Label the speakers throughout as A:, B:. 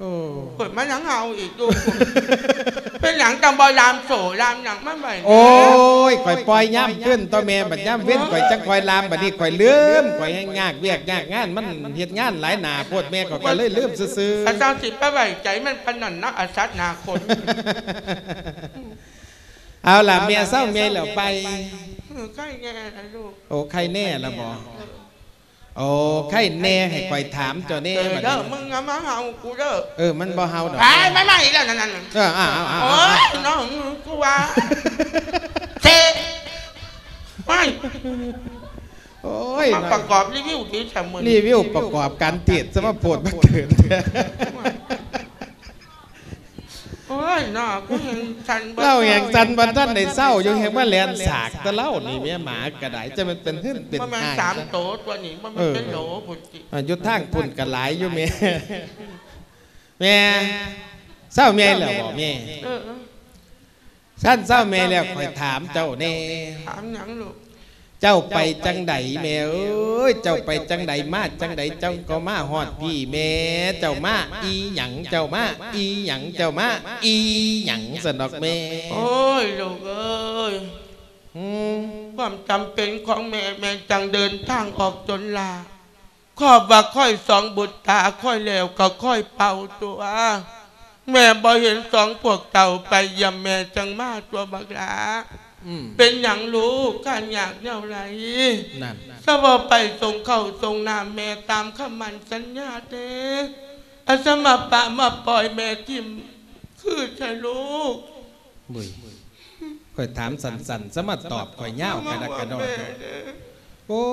A: โอ้
B: เปิดมาหนังเฮาอีกดูเป็นหนังจำบอยรามโสรามหนังไม่ไหวนะ
A: โอ้ยข่อยปล่อยย่ำขึ้นตัวแม่บัดย่ำเว้นข่อยจักข่อยลามบัดนี้ข่อยลืมข่อยให้งากเวียกงากงานมันเฮ็ดงานหลายหน้าโพดแม่ข่อยก็เลยลืมซื่อ
B: อาจารย์สิไปไหวใจมันพนันนักอาสัตนาคน
A: ๆเอาล่ะแม่เศร้าแม่แล้วไป
B: เออใกล้แง่นะลูก
A: โอ้ใครแน่ละบ่ โอ้ใครแน่ให้ข่อยถามเจ้าแน่
B: เออ
A: บัด
B: เด้อ
A: นี้
B: มึงอะมาเฮากูเด้อ
A: เออมันบ่เฮาดอก
B: ไปไม่ไม่อีกแล้วนั่นนั่น
A: เอออ้าวอ้าวอ้าว
B: โอ้ยน้องกูว่าเทไม่
A: โอ้ย
B: มาประกอบรีวิวที่แชมมือ
A: รีวิวประกอบการเทศสมาโพดมาเกิด
B: โอ้ยน้อกูเห็นฉัน
A: เล่าแห่งจันทร์วันท่านในเศร้าอยู่แห่งว่าแลนสากแตะเล่านี่แม่หมากระไดจะมันเป็นหึ่นเป็น
B: มันเป็น
A: หาย
B: สามโตตัวนี้มันเป็นโหลผุดจิ
A: อะอยุดทางพุ่นกันหลายอยู่แม่แม่เศร้าแม่แล้วบ่แม่
B: เออ
A: ท่านเศร้าแม่แล้วคอยถามเจ้าแน่
B: ถามหยังลูก
A: เจ้าไปจังใดแม่เอ้ยเจ้าไปจังใดมาจังใดเจ้าก็มาฮอดพี่แม่เจ้ามาอีหยังเจ้ามาอีหยังเจ้ามาอีหยังสนอกแม่
B: โอ้ยลูกเอ้ย
A: อืม
B: ความจำเป็นของแม่แม่จังเดินทางออกจนลาครอบว่าค่อยสองบุตรตาค่อยแล้วก็ค่อยเป่าตัว แม่บ่เห็นสองพวกเต่าไปเยำแม่จังมาตัวบักหลา
A: อืม
B: เป็นอย่างรู้การอยากเนี่ยไร
A: นั่น
B: สบไปส่งเข้าส่งน้ำแม่ตามคำมันสัญญาเด้อาสมาปะมาปล่อยแม่ทิมคือใช่ลูก
A: บุยคอยถามสันสันๆสมาตอบคอยเง่าวกระดกกระดอ
B: แม่
A: ด
B: เด้อ
A: โอ้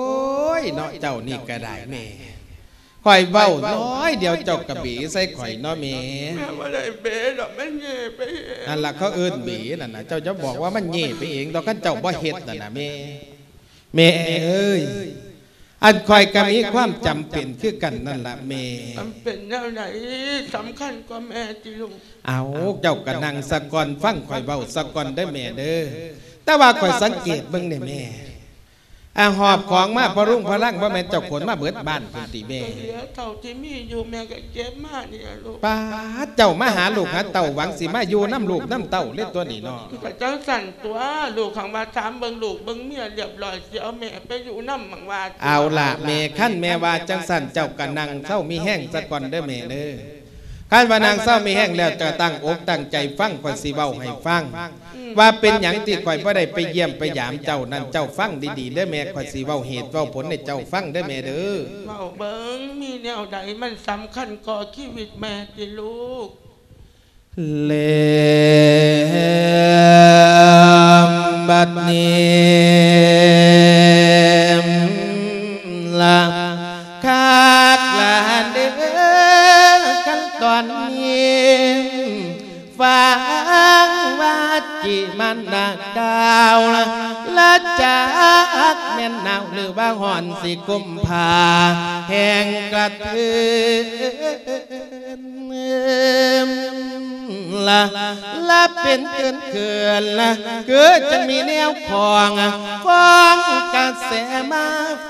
A: ยเนาะเจ้านี่ก็ได้แม่ คอยเว้าน้อยเดียวเจ้ากระบีใส่ข่อยเนาะแม่
B: แม่ว่าได้เบดอกแม่เย่ไปเอง
A: นั่นล่ะเขาเอิ้นบีนั่นน่ะเจ้าจะบอกว่ามันเย่ไปเองดอกกันเจ้าบ่เฮ็ดนั่นน่ะแม่แม่เอ้ยอันคอยก็มีความจำเป็นคือกันนั่นล่ะแม่
B: มันเป็นแนวไหนสำคัญกว่าแม่ที่ลุง
A: เอาเจ้าก็นั่งสะก่อนฟังข่อยเว้าสะก่อนได้อแม่เด้อแต่ว่าข่อยสังเกตเบิ่งเนี่ยแม่ อาหอบของมาพอรุ่งพอรั่งบ่แม่นเจ้าขนมาเบิดบ้านพุ่นติแม่
B: เหลือเท่าที่มีอยู่แม่ก็เก็บมาเนี่ยลูก
A: ป้าดเจ้ามาหาลูกหาเต่าหวังสิมาอยู่น้ำลูกน้ำเต่าเล่นตัวนี้เนาะ
B: ก็จังสั่นตัวลูกของมาถามเบิ่งลูกเบิ่งเมียเรียบร้อยสิเอาแม่ไปอยู่น้ำบังว่า
A: เอาล่ะแม่ขั้นแม่ว่าจังสันเจ้ากันนังเศร้ามีแห้งสะก่อนเด้อแม่เด้อขั้นว่านางเศร้ามีแห้งแล้วจะตั้งอกตั้งใจฟังข่อยสิเว้าให้ฟัง ว่าเป็นหยังที่ข่อยบ่ได้ไปเยี่ยมไปยามเจ้านั่นเจ้าฟังดีๆเด้อแม่ข่อยสิเว้าเหตุเว้าผลให้เจ้าฟังเด้อแม่เด้อ
B: เว้าเบิ่งมีแนวใดมันสำคัญก่อชีวิตแม่ที่ลูก
A: เลมบัดนี้ละคาดลาเด้อกันตอนนี้ฟังว่า จิมันนาดาวละจากแม่นหนาวหรือว่าหอนสิกุมภาแห่งกระเทือนละละเป็นเกินเขื่อนละเกิดจะมีแนวคลองฟองกระแสมา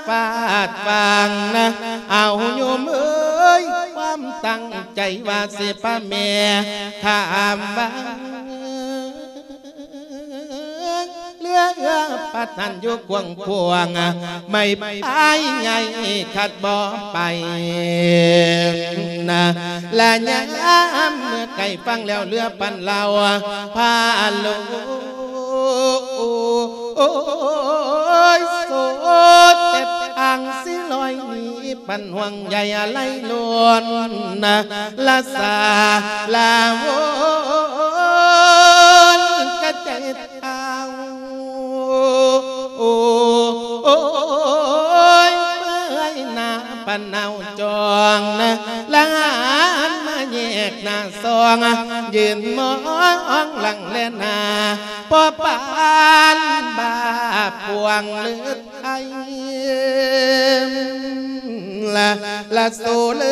A: ฟาดฟังนะเอาโยมเอ้ยความตั้งใจว่าสิป้าแม่ถามบ้าง ปัดนันอยู่กวงพวงไม่ไปไงขัดบ่ไปนะและยามเมื่อไก่ฟังแล้วเรือปันเราพาลูโอ้ยโสดเต็บทางสิลอยหนีปันห่วงใหญ่อะไรลวนนะละสาลาโวนกระเจ็ด ยเมื่อยหน้าปนเอาจองนะละหานมาแยกหน้าซองยืนมองหลังเลนาพอปานบาพวงเลือดไทยละละสูเล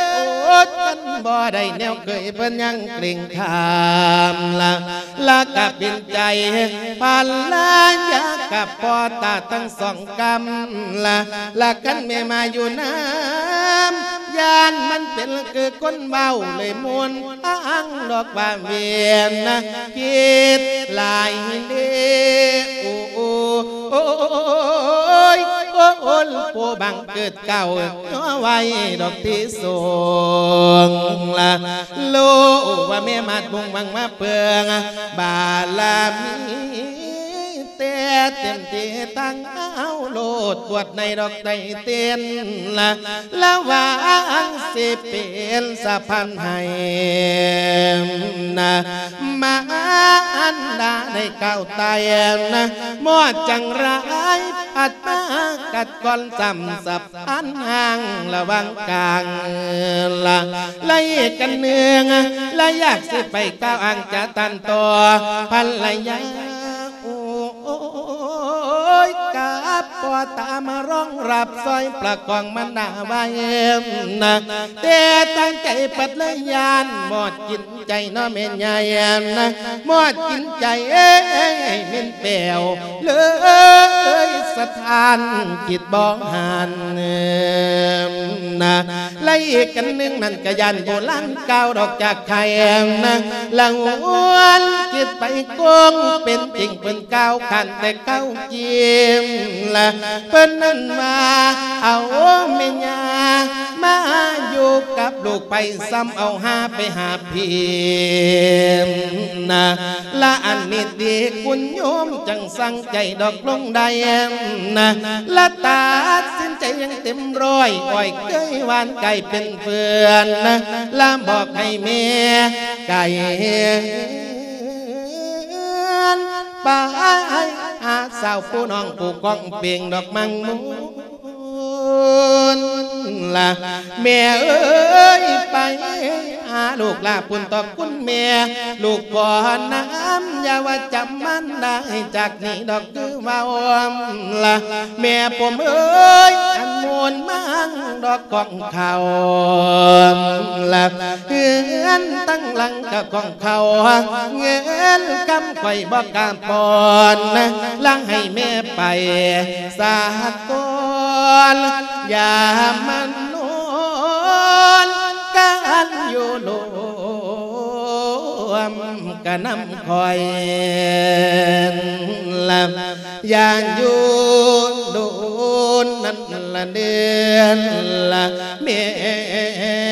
A: ยโอ ดกันบ่ได้แนวเคยเพิ่นยังเกรงขามละละกับเป็นใจพันลายากับพ่อตาทั้งสองกำละละกันแม่มาอยู่น้ำยานมันเป็นคือคนเบาเลยมวนอ้างดอกว่าเวียนนะคิดหลายเด้โอ้โอ้โอ้ยโอ้โอ้ผู้บังเกิดเก่าย้อไว้ดอกที่สูงละลูกว่าแม่มาดบุงวังมาเปืองบาลามีแต่เต็มที่ตั้งเอาโลดบวชในดอกใจเต้นละละวางสิเป็นสะพันให้นะมาอันดาในเก้าไตนะมอดจังไร อัดมากัดก่อนจำสับอันห่างระวังกลางละไล่กันเนืองและอยากสิไปก้าวอ่างจะตันตัวพันละยาโอ้ยกา บปอตามาร้องรับซอยประกองมันหนาไว้นะแต่ตั้งใจปัดเลยยานหมดกินใจนาะเมนยายนะหมดกินใจเอ้ยเมนเปลวเลยสถานจิตบ้องหันนะไล่กันนึงนั่นกะยันโบราณก้าวดอกจากไข่นะลังวนจิตไปกงเป็นจริงเป็นก้าวขันแต่ก้าวเจียมละเพิ่นนั่นมาเอาเมียมาอยู่กับลูกไปซ้ำเอาหาไปหาพีมนะละอันนี้ดีคุณโยมจังสั่งใจดอกลงได้นะละตาสินใจยังเต็มร้อยอ่อยเคยวานไก่เป็นเพื่อนนะละบอกให้แม่ไก่ ไปอาสาวผู้น้องผู้กองเปียงดอกมังมู ละแม่เอ้ยไปหาลูกลาปุ่นตอบคุณแม่ ลูกบ่อน้ำอย่าว่าจำมันได้จากนี้ดอกคือว่าละแม่ผมเอ้ยอันมวนมังดอกกองเขาละเฮือนตั้งหลังกับกองเขาเงินกำไข่บอกกามปอนลังให้แม่ไปสากลอย่ามันนอนกันอยู่รวมกันน้ำคอยลำอย่างอยู่โดนนั่นละเดือนละเมีย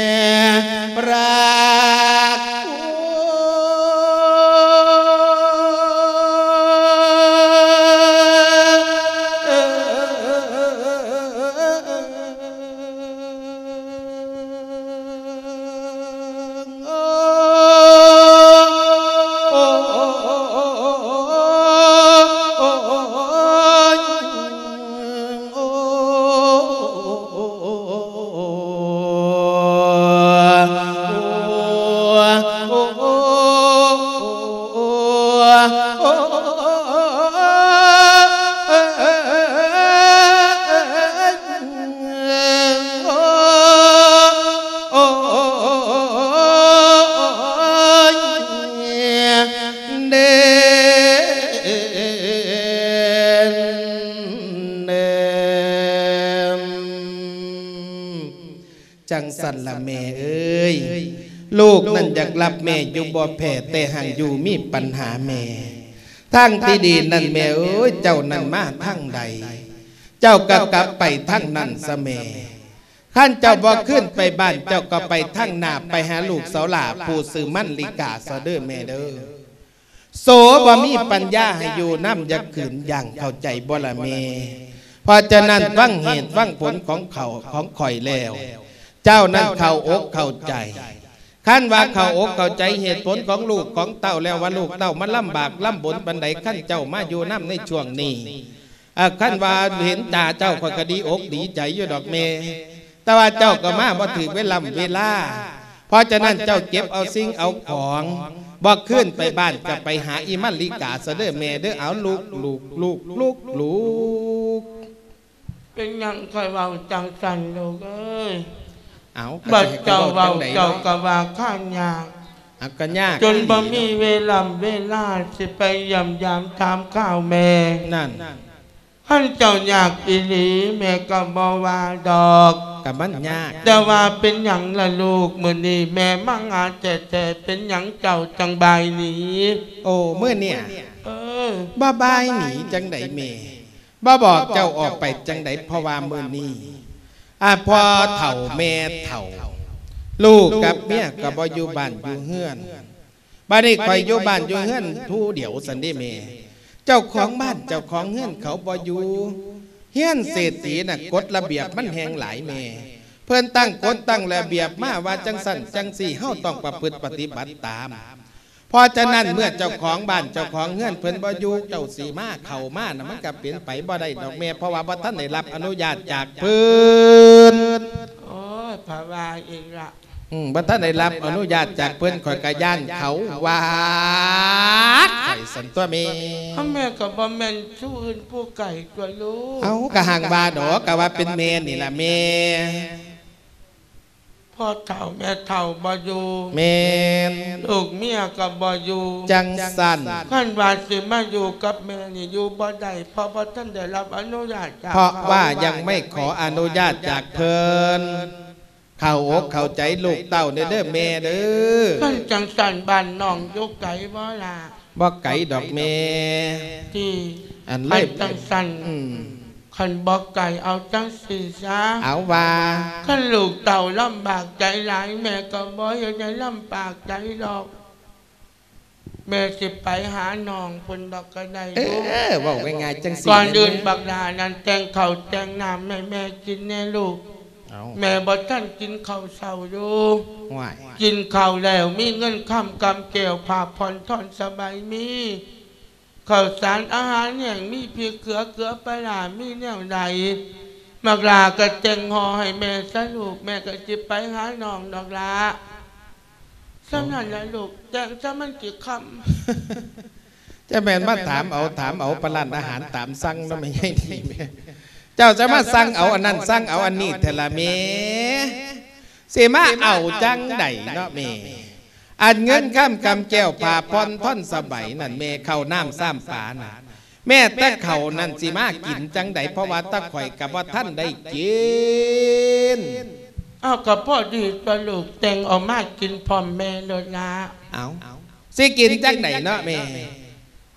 A: รับแม่อยู่บ่แผ่แต่หังอยู่มีปัญหาแม่ทั้งที่ดีนั่นแม่เอ้ยเจ้านั่นมาทั้งใด เจ้าก็กลับไปทั้งนั้นสะแม่ขั้นเจ้าบ่ขึ้นไปบ้านเจ้าก็ไปทั้งหนาไปหาลูกเสาหลาผู้ซื้อมั่นลิกาซะเด้อแม่เด้อโสบ่มีปัญญาให้อยู่น้ำยักขืนอย่างเข้าใจบ่ละเมเพราะฉะนั้นฟังเหตุฟังผลของเขาของข่อยแล้ว เจ้านั้นเข้าอกเข้าใจ ขั้นว่าเขาอกเข้าใจเหตุผลของลูกของเต้าแล้วว่าลูกเต้ามันลำบากลำบนปันใดขั้นเจ้ามาอยู่น้ำในช่วงนี้ขั้นว่าเห็นตาเจ้าขอยก็ดีอกดีใจอยู่ดอกเม แต่ว่าเจ้าก็มาบ่ถือเวลาเวลา เพราะฉะนั้นเจ้าเก็บเอาสิ่งเอาของบอกขึ้นไปบ้านจะไปหาอีมันลิกาเสเด้อแม่เด้อเอาลูกลูกลูกลูกลูก
B: เป็นยังคอยเว้าจังสันลูกเอ้ย
A: เอา
B: บัดเจ้า
A: เว้า
B: เว้า
A: จังใด
B: เจ้า
A: เนาะ
B: ก็ว่าข้างยาก
A: เอากันยาก
B: จนบ่มีเวลาเวลาสิไปยำยามตามข้าวแม่
A: นั่น
B: ท่านเจ้าอยากอีหลีแม่ก็บ่ว่าดอก
A: กับมันยาก
B: แต่ว่าเป็นหยังละลูกมื้อนี้แม่มั่งอาแต่แต่เป็นหยังเจ้าจังบายหนี
A: โอ้เมื่อเนี่ย
B: เออ
A: บ้าบายหนีจังไดเมบ้าบอกเจ้าออกไปจังไดเพราะว่ามื่อนี้ อ่าพอเถ่าแม่เถ่า ลูกกับเมียกับบอยู่บ้านอยู่เฮือนบ้านนี้คอยอยู่บ้านอยู่เฮือนทูเดียวสันดิเมเจ้าของบ้านเจ้าของเฮือนเขาบ่อยู่เฮือนเศรษฐีน่ะกฎระเบียบมันแหงหลายแม่เพิ่อนตั้งกฎตั้งระเบียบมาว่าจังสั่นจังสี่เฮาต้องประพฤติปฏิบัติตาม พราะฉะนั้นเมื่อเจ้าของบ้านเจ้าของเฮือนเพิ่นบ่อยู่เจ้าสีมาเข้ามาน่ะมันก็เปลี่ยนไปบ่ได้ดอกแม่เพราะว่าบ่ทันได้รับอนุญาตจากเพิ่น
B: โอ้ยภาวาอีกละ
A: อืมบ่ทันได้รับอนุญาตจากเพิ่นข่อยก็ย่านเขาว่าข่อยสันตัวแม่
B: พ่อแม่กับบ่แม่นชู้อื่นผู้ไก่ตัวลูก
A: เอากะห่างบาดอกกะว่าเป็นแม่นี่ล่ะแม่
B: พ่อเฒ่าแม่เฒ่าบ่อยู่
A: แม่น
B: ลูกเมียกับบ่อยู่
A: จังสั่น
B: ขั้นว่าสิมาอยู่กับแม่นี่อยู่บ่ได้เพราะบ่ท่านได้รับอนุญาตจาก
A: เพราะ
B: ข
A: ว่ายังไม่ขออนุญาตจากเพิ่นเข้าอกเข้าใจลูกเต้าเด้อเด้อแม่เด้อ
B: ขั้นจังสันบ้านน้องอยู่ไกลบ่ล่ะ
A: บ่ไก่ดอกแม่
B: ที่
A: อัน
B: ไป
A: เลย
B: จังสัน
A: อืม
B: คันบ่ไก่เอาจังสีซะ
A: เอาว่า
B: ขั้นลูกเต่าลำบากใจหลาย แม่ก็บ่อยากให้ลำบากใจดอก แม่สิไปหาน้องเพิ่นดอกก็ได้
A: เอ
B: ลูก
A: อเว้าง่ายๆจังสิ
B: ก่อนอื่นบักดานั้นแต่งข้าวแต่งน้ำให้แม่กินแน่ลูก
A: เอา
B: แม่บ่ทันกินข้าวเช้าอยู่
A: ห่วย
B: กินข้าวแล้วมีเงินค้ำกำแก้วผ่าผ่อนทอนสบายมี ข้าวสารอาหารแห้งมีเพียเกลือเกลือปลารมีแนวใดมักลาก็แจงหอให้แม่สลูกแม่ก็จิไปหาน้องดอกลาสำนันละลูกแจงซะมันกี่คำ
A: จะแม่นมาถามเอาถามเอาประลาอาหารตามสั่งแล้วไม่ใช่ดีแม่เจ้าจะมาสั่งเอาอันนั้นสั่งเอาอันนี้เทละแม่สิมาเอาจังใดเนาะแม่ อันเงินข้ามกำแก้วผ่าพรท่อนสบายนั่นแม่เข้าน้ำซ้ำปาน่ะแม่แต่เขานั่นสิมากินจังใดเพราะว่าตะข่อยกับว่าท่านได้กินำ
B: เอากับพ่อดีตัวลูกแต่งออกมากินพร้อมแม่เลยละ
A: เอาสิกินจังใดเนาะแม่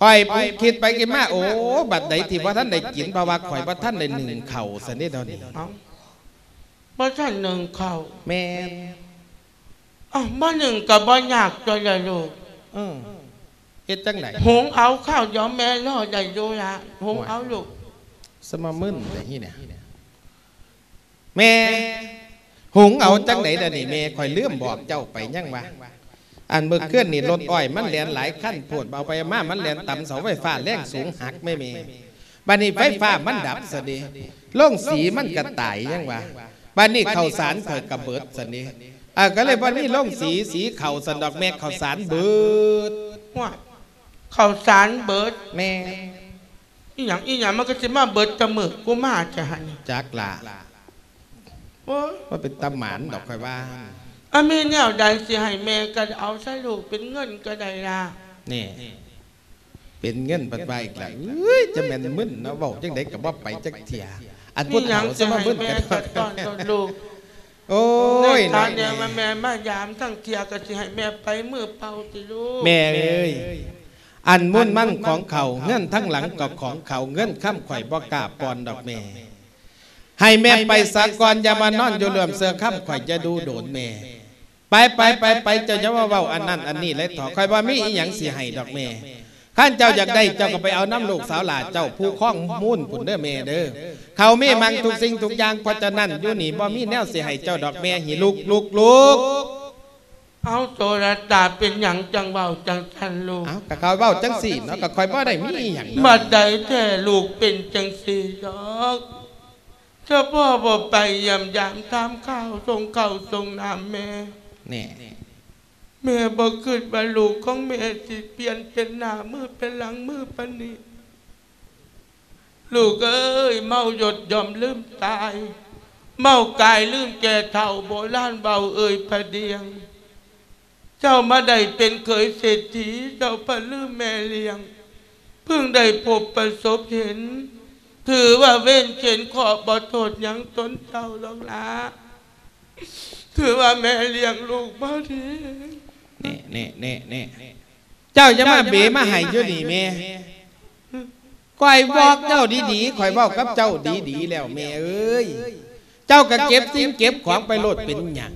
A: คอยคิดไปกินมาโอ้บัดใดที่ว่าท่านได้กินเพราะว่าข่อยว่าท่านได้หนึ่งเข่าสันนิษฐาน
B: เอาบ่ท่านหนึ่งข้าว
A: แม่น
B: อ้าวบ่หนึ่งกับบ่ยากตัวละลูก
A: อืมเฮ็ดจังใด
B: หุงเอาข้าวยอมแม่รอได้ดูละหุงเอาลูก
A: สมามึนได้ที่เนี่ยแม่หุงเอาจังใดเดี๋ยวนี้แม่ข่อยลืมบอกเจ้าไปยังวะอันเมื่อเคลื่อนนี่รถอ้อยมันแล่นหลายขั้นโพดเอาไปมามันแล่นต่ำเสาไฟฟ้าแรงสูงหักไม่แม่บัดนี้ไฟฟ้ามันดับซะดิโล่งสีมันกระต่ายยังวะบัดนี้ข้าวสารข่อยกระเบิดซะดิ อะก็เลยบัดนี้โล่งสีสีเข่าสันดอกแม่ข้าวสารเบิด
B: ว่าข้าวสารเบิด
A: แม่
B: อีหยังอีหยังมันก็สิมาเบิดจมึกกูมาจะหัน
A: จักละ
B: โอ้ย
A: ว่าเป็นตำหมานดอกข่อยว่า
B: อามีแนวใดสิให้แม่ก็เอาใส่ลูกเป็นเงินก็ได้ล่ะ
A: นี่เป็นเงินปัดไปอีกแล้วเอ้ยจะแม่นมึนเนาะเว้าจังไดก็บ่ไปจักเที่ยอันพู
B: นี่
A: ด
B: หยั
A: เฒ่าง
B: จะ
A: ซะมา
B: ให้
A: มึน
B: แม่
A: กัน
B: ก็ตอนตอนลูก
A: โอ้ย
B: ต
A: น้
B: อ
A: อนย
B: เดียวมาแม่มายามทั้งเทียก็สิให้แม่ไปมือเปล่าสิลูก
A: แม่เอ้ยอันมุ่นมั่นของเขาเงินทั้งหลังก็ของเขาเงินค้ำข่อยบ่กล้าปอนดอกแม่ ให้แม่ไปสากรอย่ามานอนอยู่รวมเสื้อค้ำข่อยจะดูโดนแม่ ไปไปไปไปเจ้าจะว่าเว้าอันนั้นอันนี้เลยถอข่อยว่ามีอีหยังสิให้ดอกแม่ ข้านเจ้าอยากได้เจ้าก็ไปเอาน้ำลูกสาวหลานเจ้าผู้คล้องมุ่นปุ่นเด้อแม่เด้อเขามีมังทุกสิ่งทุกอย่างเพราะฉะนั้นอยู่นี่บ่มีแนวสิให้เจ้าดอกแม่หิลุกลุกลุก
B: เอาโทรตาเป็นหยังจังเบาจังทันลูก
A: เอาก็เขาเว้าจังสี่เนาะก็ข่อยบ่ได้มีอีหยัง
B: บั
A: เนาะ
B: ดใดแท้ลูกเป็นจังสี่ดอกเจ้าพ่อบ่ไปยำยามตามข้าวส่งข้าวส่งน้ำแม่
A: นี่
B: แม่บ่คิดว่าลูกของแม่สิเปลี่ยนเป็นหน้ามือเป็นหลังมือปนนี้ ลูกเอ้ยเมาหยดยอมลืมตาย เมากายลืมแก่เท่าโบราณเบาเอ่ยพะเดียง เจ้ามาได้เป็นเคยเศรษฐีเจ้าพะลืมแม่เลี้ยง เพิ่งได้พบประสบเห็น ถือว่าเว้นเข็นขอบ่โทษยังตนเจ้าหรอกละถือว่าแม่เลี้ยงลูกบ่ดี
A: นี่นี่นี่นี่เจ้าจะมาเบมาให้อยู่นี่แม่ข่อยบอกเจ้าดีๆข่อยบอกกับเจ้าดีๆแล้วแม่เอ้ย เจ้าก็เก็บสิ่งเก็บของไปโลดเป็นหยัง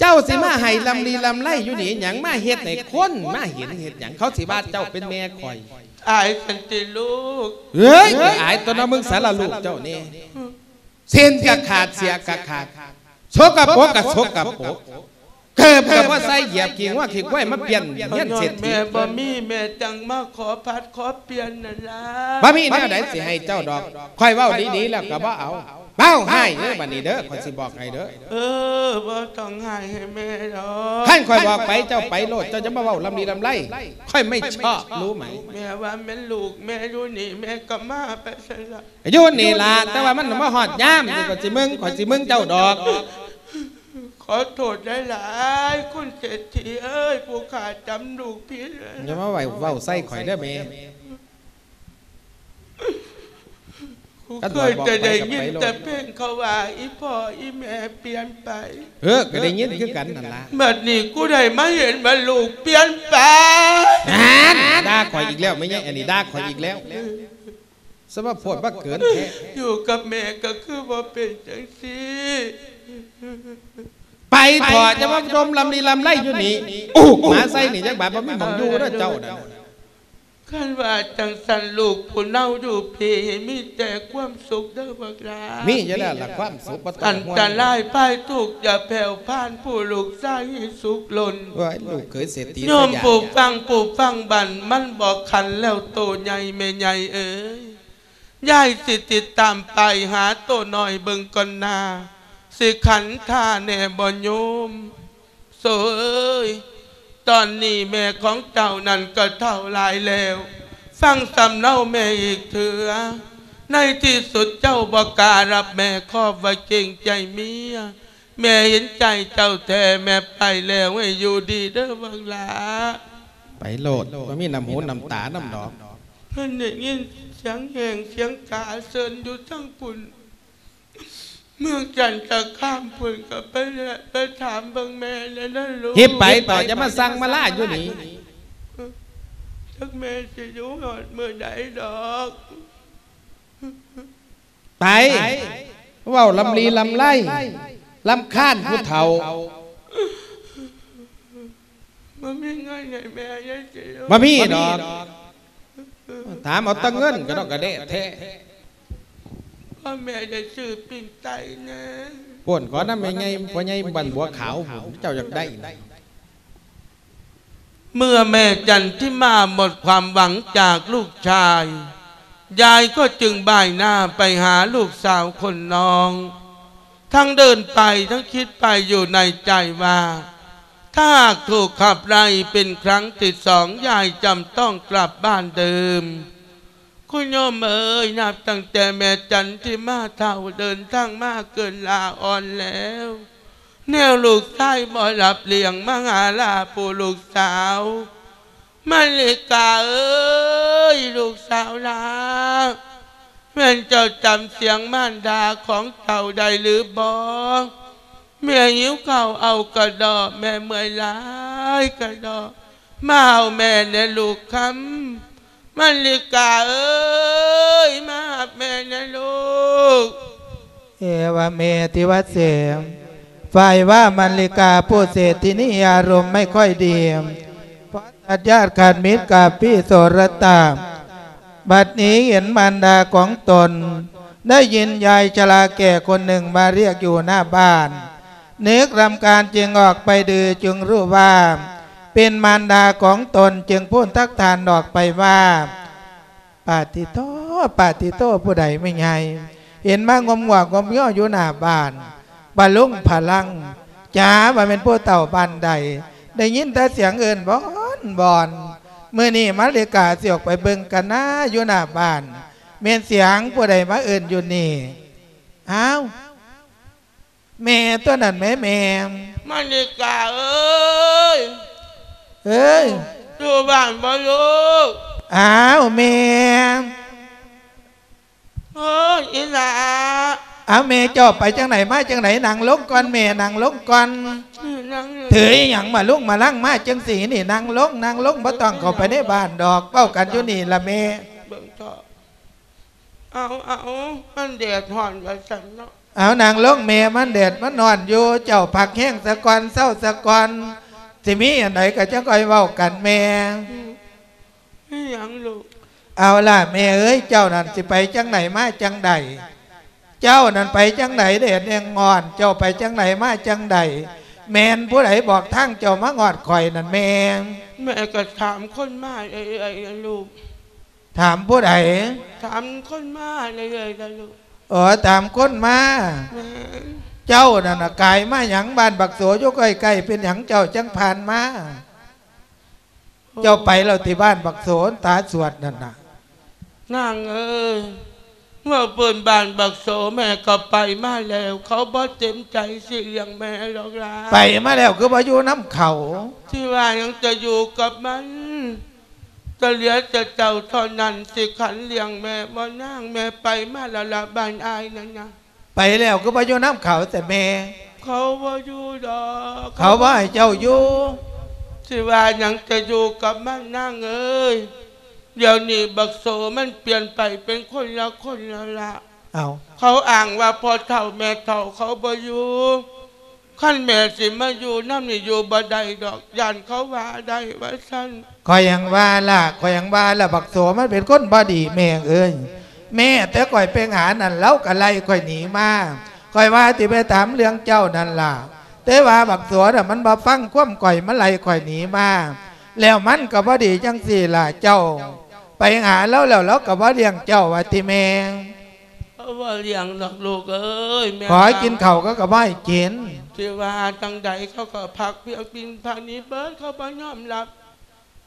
A: เจ้าสิมาให้ลำลีลำไรอยู่นี่หยังมาเฮ็ดให้คนมาเห็นเฮ็ดหยังเขาสิว่าเจ้าเป็นแม่ข่อย
B: อายสันติลูก
A: เฮ้ยอายตัวน้ำมึงสารลูกเจ้านี่เส้นกะขาดเสียกะขาดโชกกับโปกกับโชกกับโปก เกิบกับว่าใส่เหยียบกิ่งว่ากิ่งไว้มาเปลี่ยนเฮียน
B: ย้อ
A: เศรษ
B: น
A: ฐี
B: แม่บ่มีแม่จังมาขอพัดขอเปลี่ยนนั่นล่ะ
A: บ่มีแนวใดสิให้เจ้าดอกค่อยเว้าดีๆแล้วก็บ่เอาเบ้าให้เด้อบัดนี้เด้อข่อยสิบอกให้เด้อ
B: เออบ่ต้องให้ให้แม่ดอก
A: ท่านค่อยบอกไปเจ้าไปโลดเจ้าจะมาเว้าลำดีลำไรค่อยไม่ชอบรู้ไหม
B: แม่ว่าแม่ลูกแม่อยู่นี่แม่ก็มาไปซะละ
A: อยู่นี่ล่ะแต่ว่ามันมาฮอดยามนี่ก็สิมึงข่อยสิมึงเจ้าดอก
B: ข อโทษหลายๆคุณเศรษฐีเอ้ยผู้ขาดจำลูกผิด
A: อย่ามาไหวเว้าใส่ข่อยเด้อแม่
B: กูเคยจะได้ยินแต่เพลงเขาว่าอีพ่ออีแม่เปลี่ยนไป
A: เออก็ได้ยินคือกันนั่นล่ะ
B: บัดนี้กูได้มาเห็นว่าลูกเปลี่ยนไป
A: ด่าข่อยอีกแล้วไม่ใช่อันนี้ด่าข่อยอีกแล้วสมโพดว่าเกินแท้
B: อยู่กับแม่ก็คือว่าเป็นจังซี่
A: ไปถอดจะมาดมลำดีลำไรอยู่นี่อู้หมาใส่นี่จักบาทบ่มีหมองอยู่เด้อเจ้านั่น
B: ขันว่าจังสันลูกผู้เน่าอยู่เพมีแต่ความสุขเด้อบักลา
A: มีอยู่แล้วล่ะความสุขบ่ต้อ
B: อั
A: ง
B: น
A: ห่ว
B: ต
A: ง
B: รายป้ายทุกข์อย่าแผ่วพ่านผู้ลูกสร้างให้สุขล้น
A: ว่าลูกเคยเศรษฐี
B: โย
A: ส
B: ม
A: ยาม
B: ปลูกฟังปลูกฟังบันมันบอกขันแล้วโตใหญ่แม่ใหญ่เอ๋ยยายสิติดตามไปหาโตหน่อยเบิ่งก่อนนา สิขันท่าแน่บ่โยมโสเอ้ยตอนนี้แม่ของเจ้านั่นก็เท่าหลายแล้ว ฟังสำเนาแม่อีกเถือ ในที่สุดเจ้าบอกกล้ารับแม่ครอบไว้เก่งใจเมียแม่เห็นใจเจ้าแท้แม่ไปแล้วให้อยู่ดีเด้อบังหลา
A: ไปโลดบ่มีน้ำหูน้ำตาน้ำดอก
B: เพิ่นได้ยินเสียงแห่งเสียงกาเซินอยู่ทั้งปุ่น เมืองจันทร์จะข้ามปุ่นก็ไปแล้วไปถามเบิ่งแม่แล้วนะลูก
A: ฮิบไปต่อจะมาสั่งมาล่าอยู่นี่
B: จักแม่สิอยู่หอดมือใดดอก
A: ไปเว้าลำลีลำไรลำค้านผู้เฒ่า
B: มันมีเงินไงแม่ยังสิอยู่
A: บ่มีดอก ถามเอาแตังเงินก็ต้องกระเดะแท้
B: พ่อแม่ได้ซื้อปิ้งไก่นะ
A: ป่วนก่อนนั้นไม่ไงพ่อใหญ่บันบัวขาวผมเจ้าอยากได้
B: เมื่อแม่จันที่มาหมดความหวังจากลูกชาย ยายก็จึงบ่ายหน้าไปหาลูกสาวคนน้อง ทั้งเดินไปทั้งคิดไปอยู่ในใจว่า ถ้าหากถูกขับไล่เป็นครั้งที่สองยายจำต้องกลับบ้านเดิม คุณโยมเอ๋ยนับตั้งแต่แม่จันที่มาเท่าเดินทางมากเกินลาอ่อนแล้ว แนวลูกชายบ่หลับเลี้ยงมังหาลาผู้ลูกสาวมาเลกาเอ้ยลูกสาวลาแม่นเจ้าจำเสียงม่านดาของเจ้าได้หรือบ่แม่หิวเข้าเอากระดอแม่เมื่อยลายกระดอมาเอาแม่ในลูกคำ มาเลกาเอ้ยมาหาแม่ในลูก
C: เอวเมติวัสเสมฝ่ายว่ามันลิกาผู้เศรษฐินีอารมณ์ไม่ค่อยดีเพราะตัดญาติขาดมิตรกับพี่โสรตาบัดนี้เห็นมารดาของตน ได้ยินยายชราแก่คนหนึ่งมาเรียกอยู่หน้าบ้านนึกรำการจึงออกไปดูจึงรู้ว่า เป็นมารดาของตนจึงพูดทักทานออกไปว่า ปาติโตปาติโตผู้ใดไม่ไงเห็นมางมงวกงมย่ออยู่หน้าบ้านบาลุงพลังจ้าว่าเป็นผู้เต่าบ้านใด ได้ยินแต่เสียงเอื่นบอนบอนเมื่อนี้มาเลกาเสียกไปเบิ่งกันนะอยู่หน้าบ้านเมียนเสียงผู้ใดมาเอื่นอยู่นี่อ้าวแม่ตัวนั้นแม่แม่
B: มาริกาเอ้ย
C: เอ้ย
B: อยู่บ้านบ่ลูก
C: อ้าวแม่
B: โอ้ยอีหลา
C: เอาเมเจ้าไปจังไหนมาจังไหนนางลงก่อนเมนางลงก่อน
B: นั่ง
C: ถืออหย่างมาลุกมาลั่งมาจังสีนี่นางลงนางลงบ่ต้องเข้าไปในบ้านดอกเป้ากันอยู่นี่ละเม
B: เบิ่งต่อเอาเอามันแดดห่อนไว้สั่นเนาะ
C: เอานางลงเมมันเด็ดมันนอนอยู่เจ้าผักแห้งสะกอนเศร้าสะกอน สิมีอันไหนก็จะค่อยเว้ากันแม่
B: ไม่หยังลูก
C: เอาล่ะแม่เอ้ยเจ้านั่นสิไปจังไหนมาจังใดเจ้านั่นไปจังไหนเด็ดเองงอน เจ้าไปจังไหนมาจังใดแมนผู้ใดบอกทั้งเจ้ามางอดข่อยนั่นแม่
B: แม่ก็ถามคนมาเอ้ยเอ้ยลูก
C: ถามผู้ใด
B: ถามคนมาเลยเลยนะลูก
C: เออตามคนมา
B: แม่
C: เจ้านั่นน่ะกายมาหยังบ้านบักโสอยู่ใกล้ๆเป็นหยังเจ้าจังผ่านมา เจ้าไปเราที่บ้านบักโสนตาสวดนั่นน่ะ
B: นางเอ้ยเมื่อเปิดบานบักโสแม่ก็ไปมาแล้ว เขาบ่เต็มใจสิเลี้ยงแม่หรอกล่ะ
C: ไปมาแล้วคือมาอยู่น้ำเขา
B: ที่ว่ายังจะอยู่กับมัน จะเหลือจะเจ้าเท่านั้นสิขันเลี้ยงแม่บ่นางแม่ไปมาและละบ้านอายนั่นนะ
C: ไปแล้วคือมาอยู่น้ำเขาแต่แม่
B: เขาบ่อยู่ดอก
C: เขาว่าให้เจ้าอยู่
B: ที่ว่ายังจะอยู่กับมันนางเอ้ยเดี๋ยวนี้บักโสมันเปลี่ยนไปเป็นคนละคนละละ
C: เอา
B: เขาอ้างว่าพอเท่าแม่เท่าเขาบ่อยู่ขั้นแม่สิมาอยู่น้ำนี่อยู่บ่ได้ดอกย่านเขาว่าได้ว่าซั่น
C: คอยยังว่าล่ะคอยยังว่าล่ะบักโสมันเป็นคนบอดีแม่เอ้ยแม่แต่คอยไปหานั่นเล้ากะไล่คอยหนีมาคอยว่าที่ไปถามเรื่องเจ้านั่นล่ะแต่ว่าบักโสน่ะมันบ่ฟังคว่ำก่อยมันไล่คอยหนีมาแล้วมันก็บอดีจังสี่ล่ะเจ้า ไปหาแล้วแล้วแล้วก็บ่เลี้ยงเจ้าว่าติแม่
B: เขาว่าเลี้ยงดอกลูกเอ้ยแม่
C: ขอให้กินข้าวก็ก็บ่ให้กิน
B: ที่ว่าจังใดเขาก็พักเพียงปินพานี้เบิดเขาบ่ยอมรับ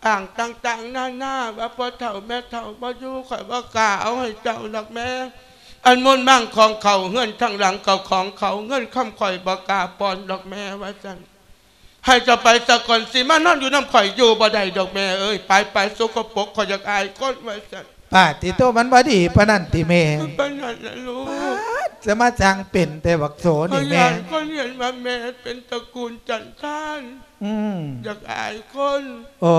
B: อ่างต่างๆหน้าหน้าว่าพอเท่าแม่เท่าบ่อยู่ข่อยบ่กล้าเอาให้เจ้าดอกแม่อันมนต์บ้างของเขาเงินทางหลังเก่าของเขาเงินคำข่อยบ่กล้าปอนดอกแม่ว่าจันให้เจะไปสะก่อนสิมานอนอยู่น้ำข่อยอยู่บ่ได้ดอกแม่เอ้ยไปไปสกปรกข่อยอยากอายคนว่าจัน
C: ป้าติโตมันบ่ดีปานนั้นติแม่
B: มันเป็นนั่นนะลูก
C: จะมาจางเป็นแต่บักโส
B: เขา
C: นี่
B: อ
C: แม่
B: ยากคนเห็นว่าแม่เป็นตระกูลจันท่าน
C: อืม
B: อยากอายคน
C: โอ้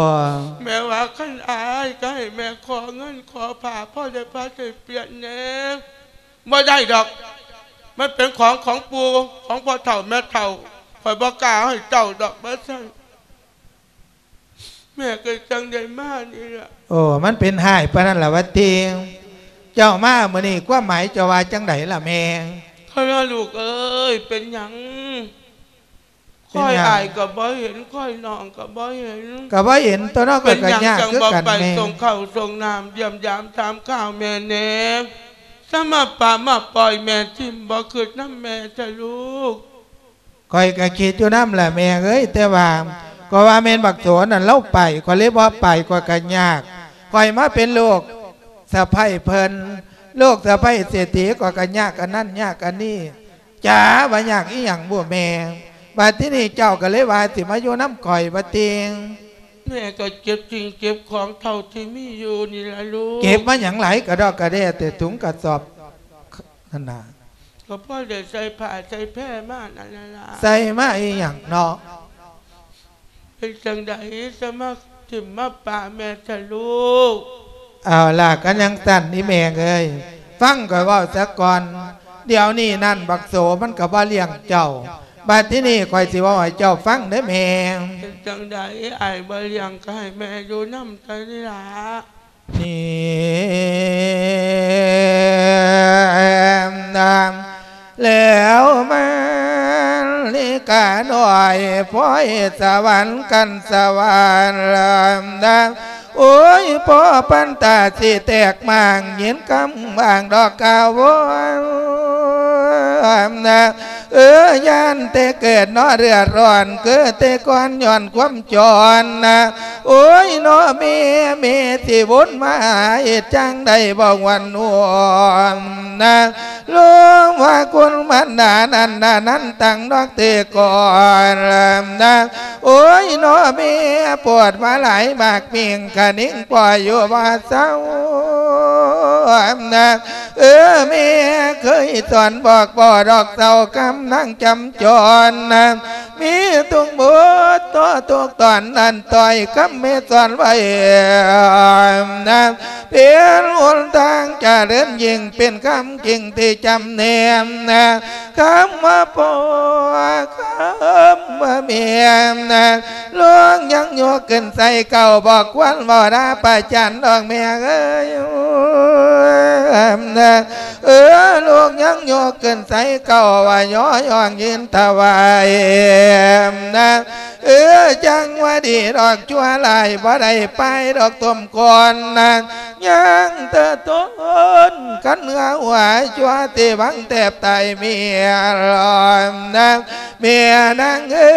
B: แม่ว่าขั้นอายก็ให้แม่ขอเงินขอผ่าพ่อได้พาได้เปลี่ยนแหน่ไม่ได้ดอก มันเป็นของของปูของพ่อเฒ่าแม่เฒ่าคอยบอกกล้าให้เจ้าดอกมาสั่งแม่ก็จังได้มานี่แหละ
C: โอ้มันเป็นหายปานนั้นล่ะว่าติงเจ้ามามื้อนี้ความหมายเจ้าว่าจังไดล่ะแม่
B: เขาว่าลูกเอ้ยเป็นหยัง
C: เป็น
B: ค่อย
C: หยัง
B: อายก็บ่เห็นค่อยนองก็บ่เห็น
C: ก็บ่เห็นตัวเนอกก็
B: เป็น
C: ก็
B: หยัง
C: ยาก
B: จัง
C: คือ
B: บ่
C: กัน
B: ไป
C: แม่
B: ส่งข้าวส่งน้ำเยี่ยมยามถามข้าวแม่แหน่สมาป่ามาปล่อยแม่ทิมบ่คืดน้ำแม่จะลูก
C: คอยก็คิดอยู่นำแหละแม่เอ้ยแต่ว่าก็ว่าแม่นบักโสนั่นเล่าไปก็เลยบ่ไปก็ก็ยากคอยมาเป็นลูกสะใภ้เพิ่นลูกสะใภ้เศรษฐีก็ก็ยากอันนั้นยากอันนี้จ๋าบ่ยากอีหยังบ่แม่ บัดที่นี่เจ้าก็เลยว่าสิมาอยู่น้ำข่อยบ่ติง
B: แม่ก็เก็บจริงเก็บของเท่าที่มีอยู่นี่ละลูก
C: เก็บมาอย่างไรกระดอกกระเดะแต่ถุงกระสอบนั่นน่ะ
B: ก็พ่อเด็ใส่ผ้าใส่แพร่มานั่นล่ะ
C: ใส่มาอีหยังเนาะ
B: เป็นจังใดสมาทิมมาป่าแม่จะลูก
C: เอาล่ะกันยังสั่นนี่แม่เอ้ยฟังก็เว่าซะก่อน เดี๋ยวนี้นั่นบักโสมันก็บ่เลี้ยงเจ้า บัดที่นี่คอยสิว่าให้เจ้าฟังเด้แม่
B: จังใดไอ้ายบ่เลียงก็ให้แม่อยู่น้ำใจนี่ละ
C: นี่นามแล้วมันลิกาหน่อยพ่อยสวรรค์กันสวรรค์ลำดาโอ้ยพ่อปันตาสิแตกมางเย็นกำบางดอกกาว นะเออยานแต่เกิดนอเรือร้อนเกิดแต่ก่อนย้อนความจรนะโอ้ยนอเมเมที่วนมาเหตุจังได้บอกวันนวมนะหลวงว่าคุณมันนานันนานันตั้งดอกเตก่อนนะโอ้ยนอเมปวดมาหลายมากเมียงคะนิ่งปล่อยอยู่ว่าเศร้า นะเออแม่เคยสอนบอกบ่ดอกเสาคำนั่งจำจรนะมีตุงบุตรตัวตุกตอนนั้นต่อยคำไม่สอนไว้นะเพียนหนทางจะเดินยิ่งเป็นคำจริงที่จำเนียมนะคำว่าปอคำว่าเมียนะหลวงยังโยกขึ้นใส่เก่าบอกวันบ่ได้ประจันดอกเมียเอ้ยเออลูกยังโยกขึ้นใส่เก่าว่าย้อยองยืนถวายนะเออจังว่าดีดอกชั่วลายบ่ได้ไปดอกต้มก่อนนะยังเตอต้นกันเนื้อหัวชั่วที่บังแทบตเมียรอมนะเมียนางเอ้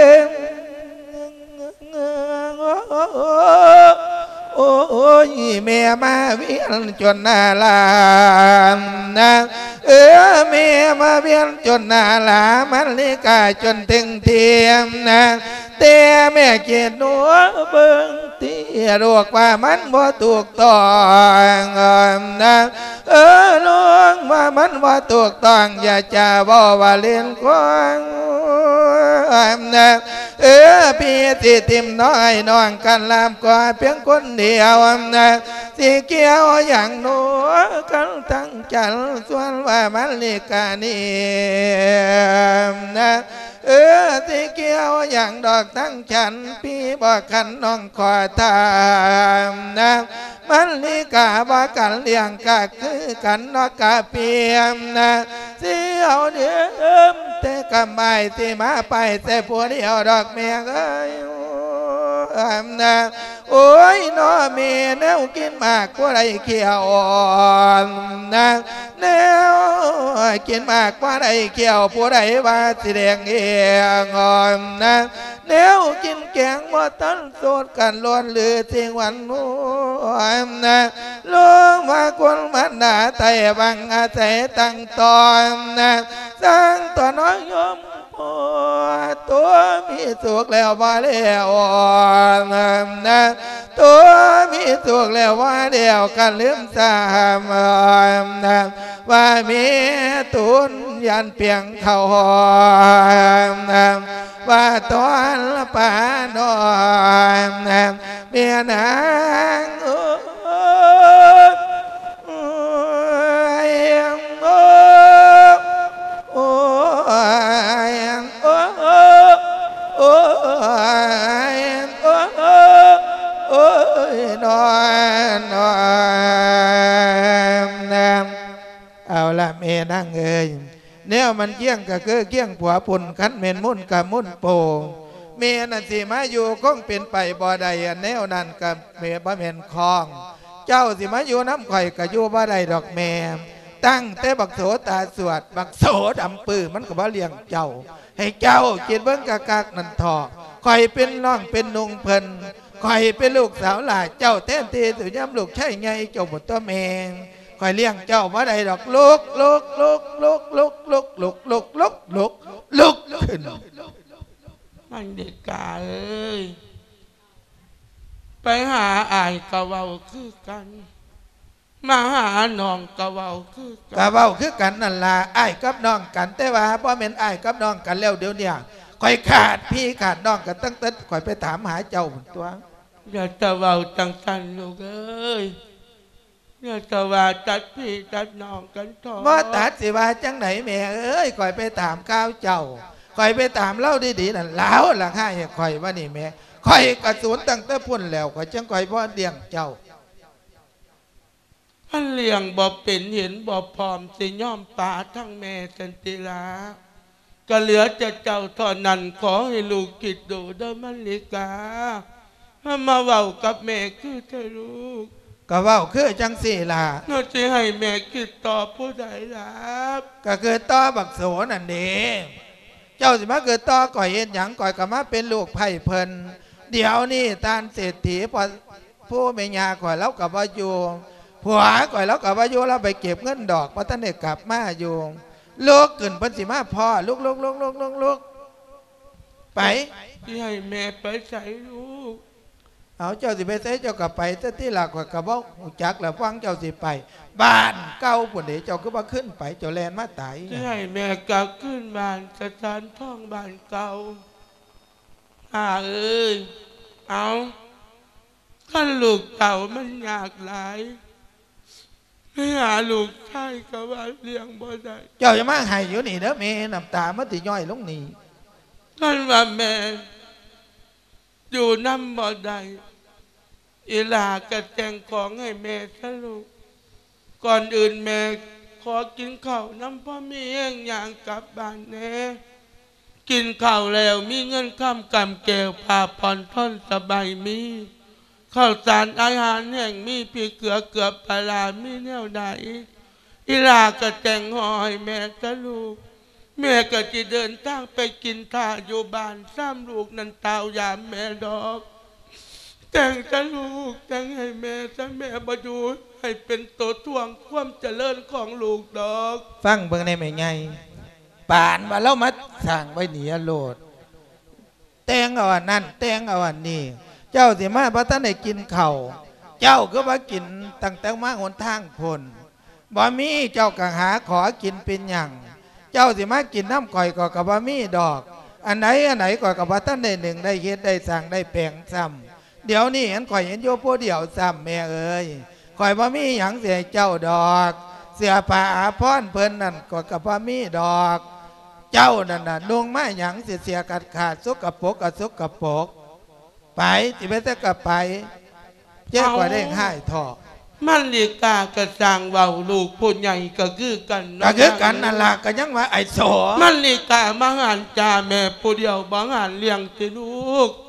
C: โอ้ยแม่มาเวียนจนนาลามนะเออแม่มาเวียนจนนาลามันลิกาจนถึงเทียมนะ แต่แม่เกียดหนัวเบิ่งตีรวกว่ามันบ่ถูกต้องนะเออลวงว่ามันบ่ถูกต้องอย่าจะบ่ว่าเล่นควางนะเออพี่ที่ทิมน้อยน้องกันลามกว่าเพียงคนเดียวนะสิเกี่ยวอย่างหนัวกันตั้งจันส่วนว่ามันลิกานี่นะเออสิเกี่ยวอย่างดอกตั้งฉัน พี่บอกขันน้องขอทามนะมันนี่กาว่ากันเลี้ยงกะคือกันนอกกะเปียมนะเสียวเดิมแต่กำไม่ที่มาไปแต่ผัวเดียวดอกเมียเอ้ย นะโอ้ยน้อเมีแนวกินมากกว่าไรเขียวอ่อนนะแนวกินมากกว่าไรเขียวผู้ใดว่าสิแดงเอียงอ่อนนะแนวกินแกงบ่ตันโสดกันล้วนหรือทิ้งวันนู้นนะลงมาคนมันหนาไตบังอาศัยตั้งตอนนะสร้างตัวน้อยยมโอ้ ตัวมีสุขแล้วบ่าแล้วนะตัวมีสุขแล้วว่าเดียวกันลืมสามนะว่ามีตุนยันเปียงเขาหอมนะว่าตอนละปานอนนะเมียนาง เอาละเมนั่งเอ้ยแนวมันเกี้ยงก็คือเกี้ยงผัวปุ่นคันเมนมุ่นกับมุ่นโปเมียนั่นสิมาอยู่คงเป็นไปบ่ใดอันแนวนั้นกับเมียบ่เห็นคลอง เจ้าสิมาอยู่น้ำข่อยก็อยู่บ่ได้ดอกแม่ตั้งแต่บักโสตาสวดบักโสดำปื้อมันก็บ่เลี้ยงเจ้า ให้เจ้ากินเบิ้งกากากนันทอกข่อยเป็นน้องเป็นนุงเพิ่น ข่อยเป็นลูกสาวหลานเจ้าแท้นทีสุย่ำลูกใช่ไงเจ้าหมดตัวแมงข่อยเลี้ยงเจ้าบ่ได้ดอกลุกลุกลุกลุกลุกลุกลุกลุกลุกลุกลุกขึ้น
B: มันเด็กกาเอ้ยไปหาอายกะเว้าคือกัน มาหาน้องกะเว้าคือกัน
C: กะเว้าคือกันนั่นล่ะอ้ายกับน้องกัน แต่ว่าบ่แม่นอ้ายกับน้องกันแล้วเดี๋ยวเนี้ข่อยขาดพี่ขาดน้องกันตั้งแต่ข่อยไปถามหาเจ้าตัว
B: อย่าจะเว้าจังสันลูกเอ้ยอย่าจะว่าจัดพี่จัดน้องกันทอะ
C: บ่ตัดสิว่าจังไหนแม่เอ้ยข่อยไปถามข้าวเจ้าข่อยไปถามเล่าดีๆนั่นแล้วล่ะให้ข่อยว่านี่แม่ข่อยกระสูนตั้งแต่พุ่นแล้วข่อยจังข่อยบ่เลี้ยงเจ้า
B: อันเลี้ยงบ่เป็นเห็นบ่พร้อมสิย่อมป่าทั้งแม่สันติลาก็เหลือจะเจ้าเท่านั้นขอให้ลูกคิดดูเด้อมันลิกาถ้า มาเว้ากับแม่คือเธอลูก
C: ก็เว้าคือจังสี่ล่ะ
B: น่าจะให้แม่คิดต่อผู้ใดรับ
C: ก็คือต่อบักโสนั่นเองเจ้าสิมาเกิดต่อก่อยเฮ็ดหยังก่อยก็มาเป็นลูกไผ่เพิ่นเดี๋ยวนี้ตานเศรษฐีพอผู้แม่ยาก่อยแล้วกับว่าอยู่ผัวก่อยแล้วกับว่าอยู่แล้วไปเก็บเงินดอกเพราะท่านได้กลับมาอยู่ลูกขึ้นเพิ่นสิมาพ่อลูกลูกลูกลูกลูกลูกไป
B: ที่ให้แม่ไปใส่ลูก
C: เอาเจ้าสิไปใส่เจ้าก็ไปแต่ที่หลักกระบอกหูจักแล้วฟังเจ้าสิไป บ้านเก่าปุ่นเดเจ้าก็มาขึ้นไปเจ้าแลนมาตาย
B: ที่ให้แม่กลับขึ้นบ้านสถานท่องบ้านเก่าอาเอ้ยเอาขั้นลูกเต่ามันยากหลายไม่หาลูกชายกับว่าเลี้ยงบ่ได้
C: เจ้าจะมาให้อยู่นี่เด้อแม่น้ำตามันติย่อยลงนี่
B: ขั้นว่าแม่อยู่น้ำบ่ได้ อีลากระแจงของให้แม่สลูกก่อนอื่นแม่ขอกินข้าวน้ำพ่อมีเองอย่างกลับบ้านแน่กินข้าวแล้วมีเงินข้ามกำแก้วพาผ่อนท่อนสบายมีข้าวสารอาหารแห่งมีพริกเกลือเกือบปลามีแนวใดอีลากระแจงหอยแม่กะลูกแม่ก็จะเดินทางไปกินท่าอยู่บ้านซ้ำลูกนันตายามแม่ดอก แต่งจะลูกแต่งให้แม่ซะแม่บอยู่ให้เป็นตัวทวงความเจริญของลูกดอก
C: ฟังเบิ่งในแม่ไงป่านว่าเรามาสั่งไว้หนีโลด แต่งเอาอันนั้นแต่งเอาอันนี้ เจ้าสิมาพระท่านได้กินเข้าเจ้าก็มากินตั้งแต่มาหนทางพลบ่มีเจ้าก็หาขอกินเป็นอย่างเจ้าสิมากินน้ำก่อยก็กับบ่มีดอก อันไหนอันไหนก็กับพระท่านได้หนึ่งได้เฮ็ดได้สั่งได้แปลงซ้ำ เดี๋ยวนี้เห็นข่อยเห็นโยผู้เดียวซ้ำแม่เอ้ยข่อยบ่มีหยังเสียเจ้าดอก เสียผ้าอาภรณ์เพิ่นนั่นก็กับบ่มีดอก เจ้านั่นน่ะนุ่งมาหยังเสียเสียกัดขาดสุกกระปกกับสุกกระปก ไปที่ไปแต่ก็ไปเจ้ากว่าได้ให้ทอ
B: มันลีกากระสร้างเว้าลูกผู้ใหญ่ก็คือกันเาะ
C: ก็คือกันนั่นล่ะก็ยังว่าไอ้โส
B: มันลีกามาหานจ่าแม่ผู้เดียวบางหานเลี้ยงติลูกถ้า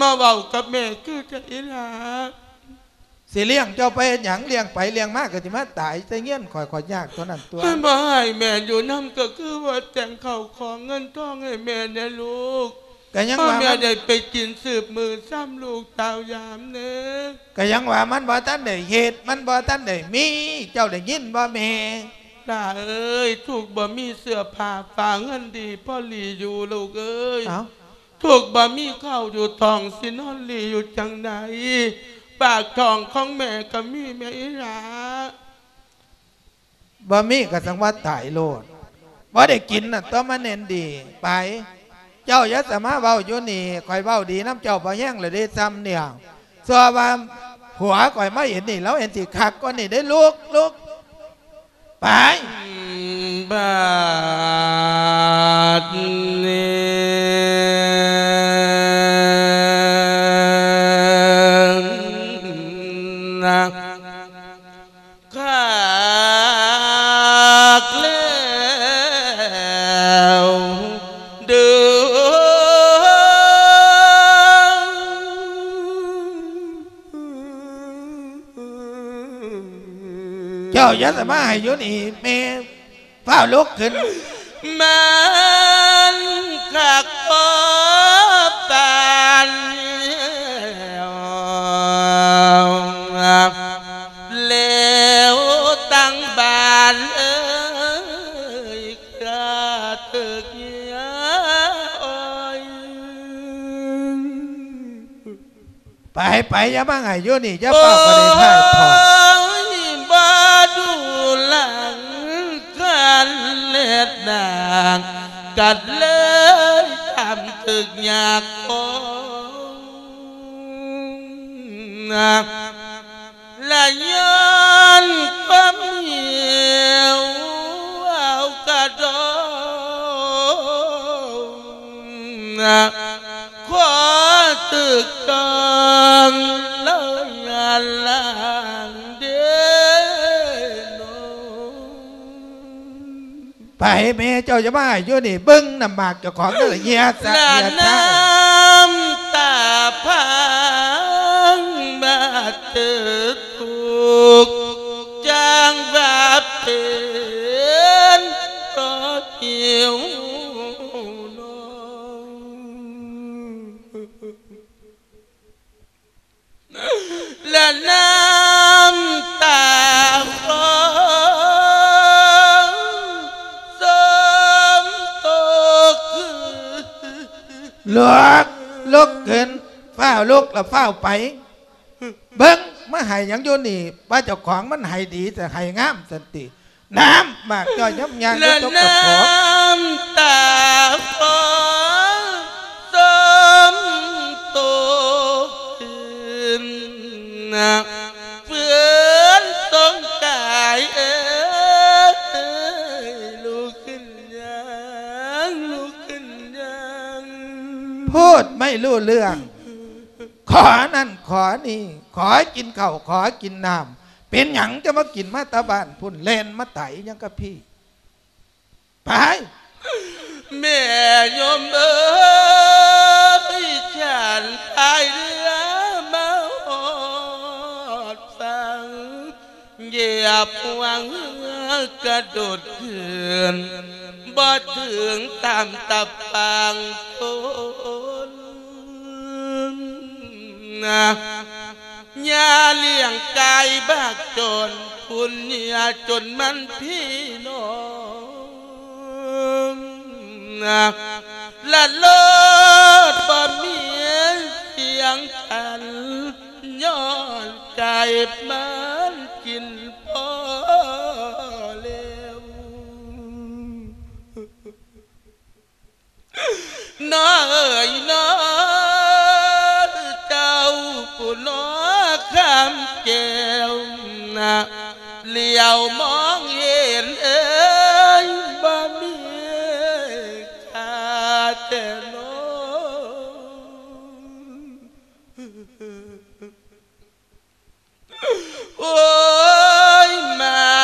B: มาเว้ากับแม่คือจะอีหลา
C: สิเลี้ยงเจ้าไปเฮ็ดหยังเลี้ยงไปเลี้ยงมากก็สิมาตายใส่เงี้ยนข่อยข่อยยากตัวนั้นตัว
B: ให้มาให้แม่อยู่น้ำก็คือว่าแต่งข้าวของเงินทองให้แม่เนี่ยลูก
C: ก็ยัง
B: พ่อ
C: ว่า
B: แม่
C: มัน
B: ได้ไปกินสืบมือซ้ำลูกเต่ายามเนื้อ
C: ก็ยังว่ามันบ่ทันได้เฮ็ดมันบ่ทันได้มีเจ้าได้ยินบ่แม่
B: ตาเอ้ย ถูกบ่มีเสื้อผ้าฝากเงินดีพ่อหลีอยู่ลูกเอ้ย
C: เอ้า
B: ถูกบ่มีข้าวอยู่ทองสินอนหลีอยู่จังไหนปากทองของแม่ก็มีแม่อีหลา
C: บ่มีก็สังว่าตายโลดบ่ได้กินน่ะตัวมันเน้นดีไป เจ้าอย่าสามารถเว้าอยู่นี่ข่อยเว้าดีน้ำเจ้าบ่แย่งเลยได้ซ้ำเนี่ยส่วนว่าหัวข่อยมาเห็นนี่แล้วเห็นสิคักก็นี่ได้ลุกลุกไป
B: อืมบาดนี้
C: มารถให้อยู่นี่แม่เฝ้าลุกขึ้น
B: มันขักพบปานแล้วตั้งบานเอ้ยกระตึกเยียอ้อย
C: ไปไปอย่ามาให้อยู่นี่อย่าเฝ้าก็ได้ท่ายทอ ด่า
B: งกัดเลยท แม่เจ้าจะ
C: มาอยู่นี่เบิ้งน้ำหมากเจ้าของนั่นแหละเงียซะเงีย
B: น้ำตาพังบาดตึกถูก
C: ฝ้าวลุกแล้วฝ้าวไป เบิ้งมาให้หยังโยนี่ว่าเจ้าของมันให้ดีแต่ให้งามสันติ น้ำมากย่อยยับยั้ง
B: และ
C: ยกกระ
B: น้
C: ขอำ
B: ตาฟองสมตกขึ้นนะเพื่อนสงกายเอ้ยลูกขึ้นยังลูกขึ้นยัง
C: พูดไม่รู้เรื่อง ขอนั่นขอนี่ ขอกินเข้าขอกินน้ำเป็นหยังจะมากินมาตาบ้านพุ่นเล่นมาไตยังกับพี่ ไป
B: แม่ยมเอ้ยฉันพายเรือมาหอดฟังเหยียบวังกระโดดขึ้นบ่ถึงตามตะปางทนนะ ยาเลี้ยงกายบากจนคุณยาจนมันพี่น้องละเลิศบ่มีเสียงกันย้อนใจมา เลี้ยวมองเห็นเอ้ยบ่มีค่าแต่น้โอ้ยมา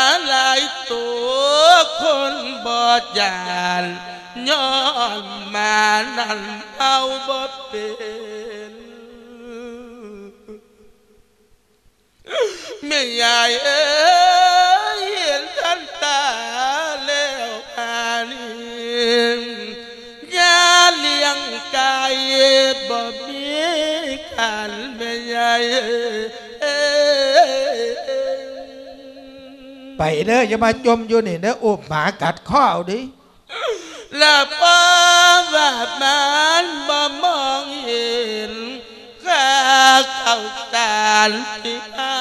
B: บ่มีกันแม่ยายเอ้ย
C: ไปเด้ออย่ามาจมอยู่นี่เด้ออุบหมากัดข้อเอาดิ
B: และป้าว่ามันบ่มองเห็นข้าเข้าตานที่เอา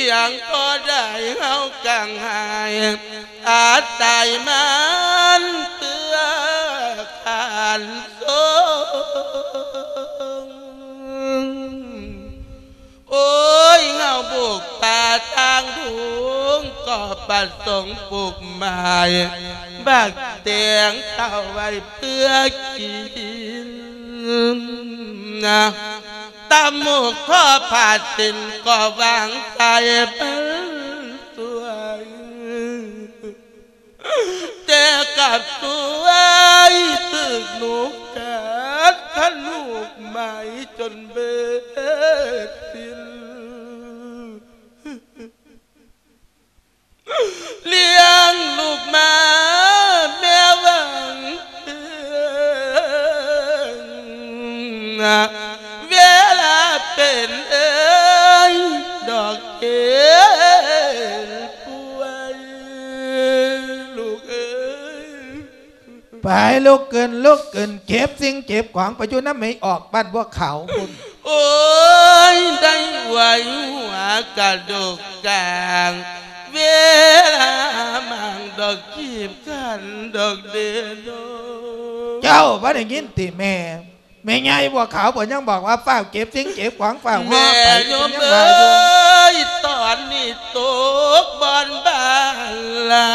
B: เพียงก็ได้เฮากังหายอาจตายมันเตือขานโซโอ้ยเงาบุกป่าทางดุงก็ประสงค์ปลูกไม้บักเตียงเต่าไว้เพื่อกินนะตามหมูกข้อผ่าสิน ก็วางใส่เป็นสวยแต่กับสวยตึกหนูกัดขันลูกไหมจนเบิดสิ้นเลี้ยงลูกมาแม่หวังนะ
C: ไปลุกเกินลุกเกินเก็บสิ่งเก็บของไปอยู่น้ำไม่ออกบ้านพวกเขาคุณ
B: โอ้ยได้ไหวหัวกระดกกลางเวลามังดอกกีบกันดอกเดโน
C: เจ้าบ่ได้ยินติแม่แม่ใหญ่บัวขาวบ่ยังบอกว่าเฝ้าวเก็บสิ่งเก็บของเฝ้าวห่อ
B: แม่
C: ไป
B: โยม
C: ยัง
B: เอ
C: ว่าอยู่้
B: ยตอนนี้ตกบอนบ้านละ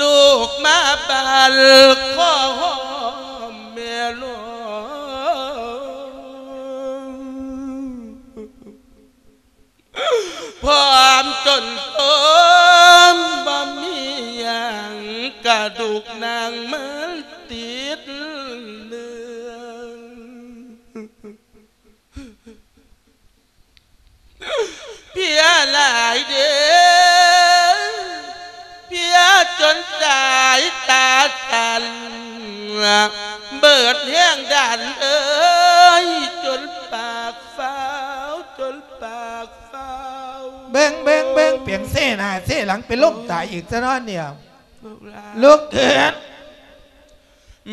B: ลูกมาบ้านขอหอมแม่น้องพร้อมจนต้มบ่มีอย่างกระดูกนางมันติดเนื้อเพียหลายเดือนเพียจนาว
C: เบ่งเบ่งเบ่งเปลี่ยนเส้หน้าเส้หลังเป็นลมตายอีกซะเนอนเนี่ย
B: ลูกหลหลาน
C: ลูกเกิด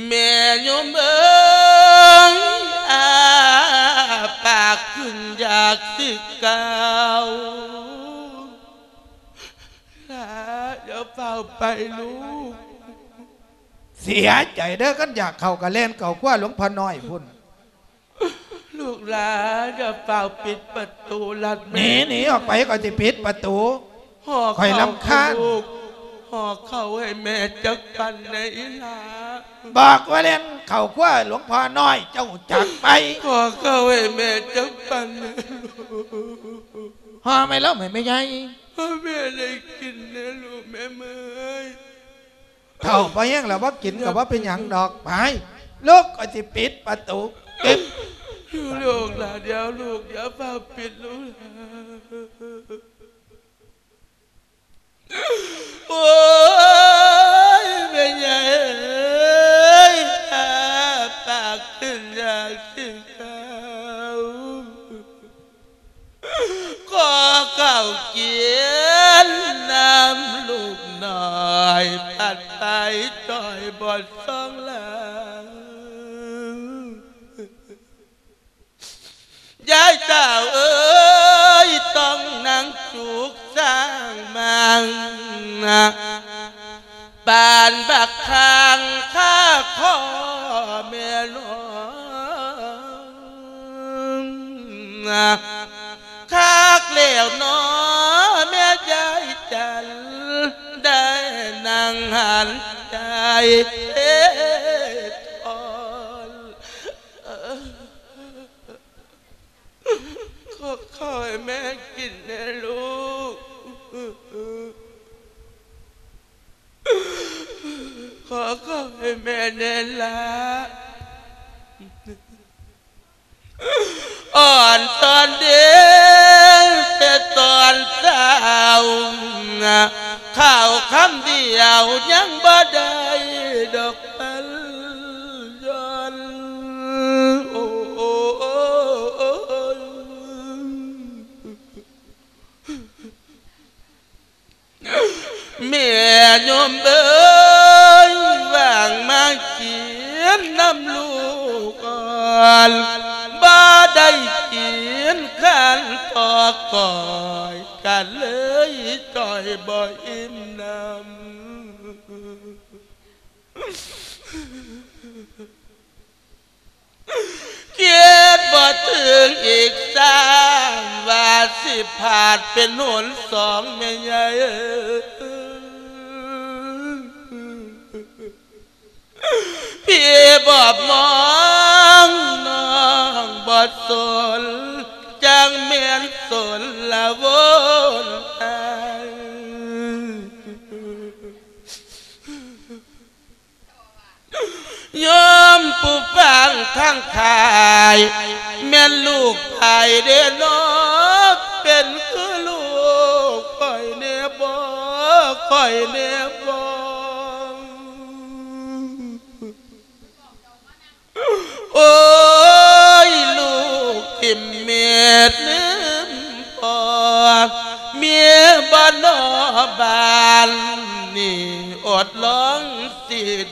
B: แม่โยมเอ้ยอาปากขึ้นอยากสิเกาวลาเดี๋ยวเฝ้าไปลูก
C: เสียใจเด้อกันอยากเข้ากะเล่นเก่ากว่าหลวงพ่อน้อยพุ่น
B: ลูกหลานเดี๋ยวเฝ้าปิดประตูลัด
C: หนีหนีออกไปก็จะปิดประตู
B: ห่อ
C: ข่อย
B: เข้ารำ
C: คาญ
B: ลูกห่อเข้าให้แม่จักปันในลา
C: บอกว่าเล่นเข้ากว่าหลวงพ่อน้อยเจ้าจักไป
B: ห่อเข้าให้แม่จักปันใน
C: ฮอไม่แล้วไม่ไม่ใหญ่
B: พ่อแม่ได้กินนะลูกแม่เมย
C: เท่าไปยังแล้วว่ากินกับว่าเป็นหยังดอกไปลูกก็จะปิดประตูเก็บ
B: ลูกหลานเดี๋ยวลูกอย่าเฝ้าปิดลูกหลาน โอ้ยแม่ใหญ่เอ้ยอาปากขึ้นอยากสิข้าวขอข้าเกียนน้ำลูกหน่อยปัดไปจ่อยบอดสองลัง ยายเจ้าเอ้ยต้องนั่งจุกสร้างมังนะปานบักทางข้าข้อแม่น้องนะคากเหลวหนอแม่ยายจันได้นั่งหันใจ ขอข้าวให้แม่เนนละอ่อนตอนเด็กแต่ตอนสาวนะข้าวคำเดียวยังบ่ได้ดอกพันยนโอ้โอ้แม่ยมเอ้ยว่า งมาเกียนน้ำลูกก่อนบ่ได้กินขันต่อก่อยกันเลยจ่อยบ่อิ่มน้ำเกียรติบ่ถึงอีกสามว่าสิผ่านเป็นหนสองแม่ใหญ่ พี่บอบมองน้องบอดสนจังเมียนสนละวนยยอมผู้ฟังทั้งขายแม่นลูกไผ่เดนอเป็นคือลูกคอยเนบอคอยเนบ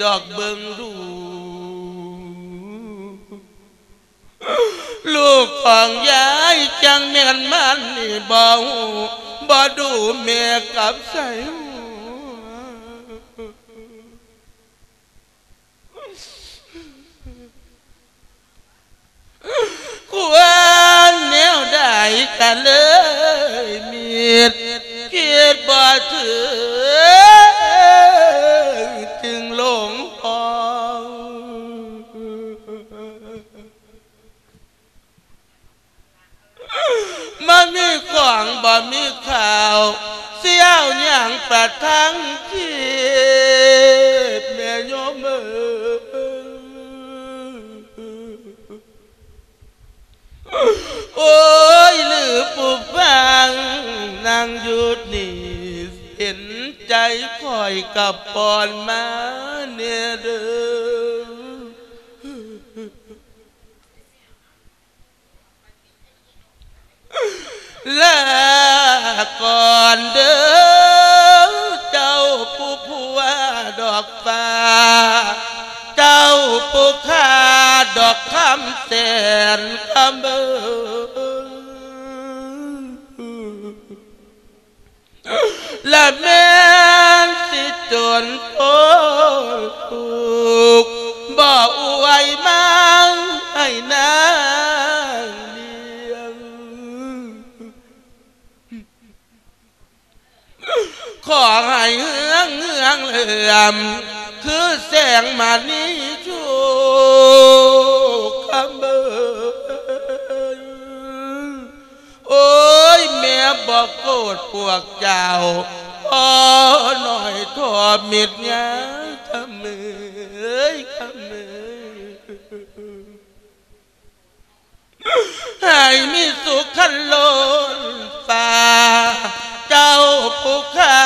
B: ดอกเบิงดูลูกของยายจังแม่นมันนี่บ่หูบ่ดูแม่กับใส่หูควรแนวใดกันเลยมีดคิดบ่ถึง องบ่มีข่าว เสี้ยวอย่างประทังชีพแม่โยมเอโอ้ยหรือผู้ฟังนางหยุดนี่เห็นใจคอยกับปอนมาเนี่ยเด้อ ลาก่อนเด้อเจ้าผู้ผัวดอกฟ้า เจ้าปุคาดอกคำแสนคำเบอและแม่นสิจนโตถูกบ่อวยมังให้นางเลี้ยง ขอให้เฮืองเฮืองเหลื่อม คือแสงมานี้ชูคำเบยโอ้ยแม่บอกโกรธพวกเจ้าพอหน่อยทอมิดยาทำมือคำมือให้มีสุขขันโลนฟ้า เจ้าผู้ข้า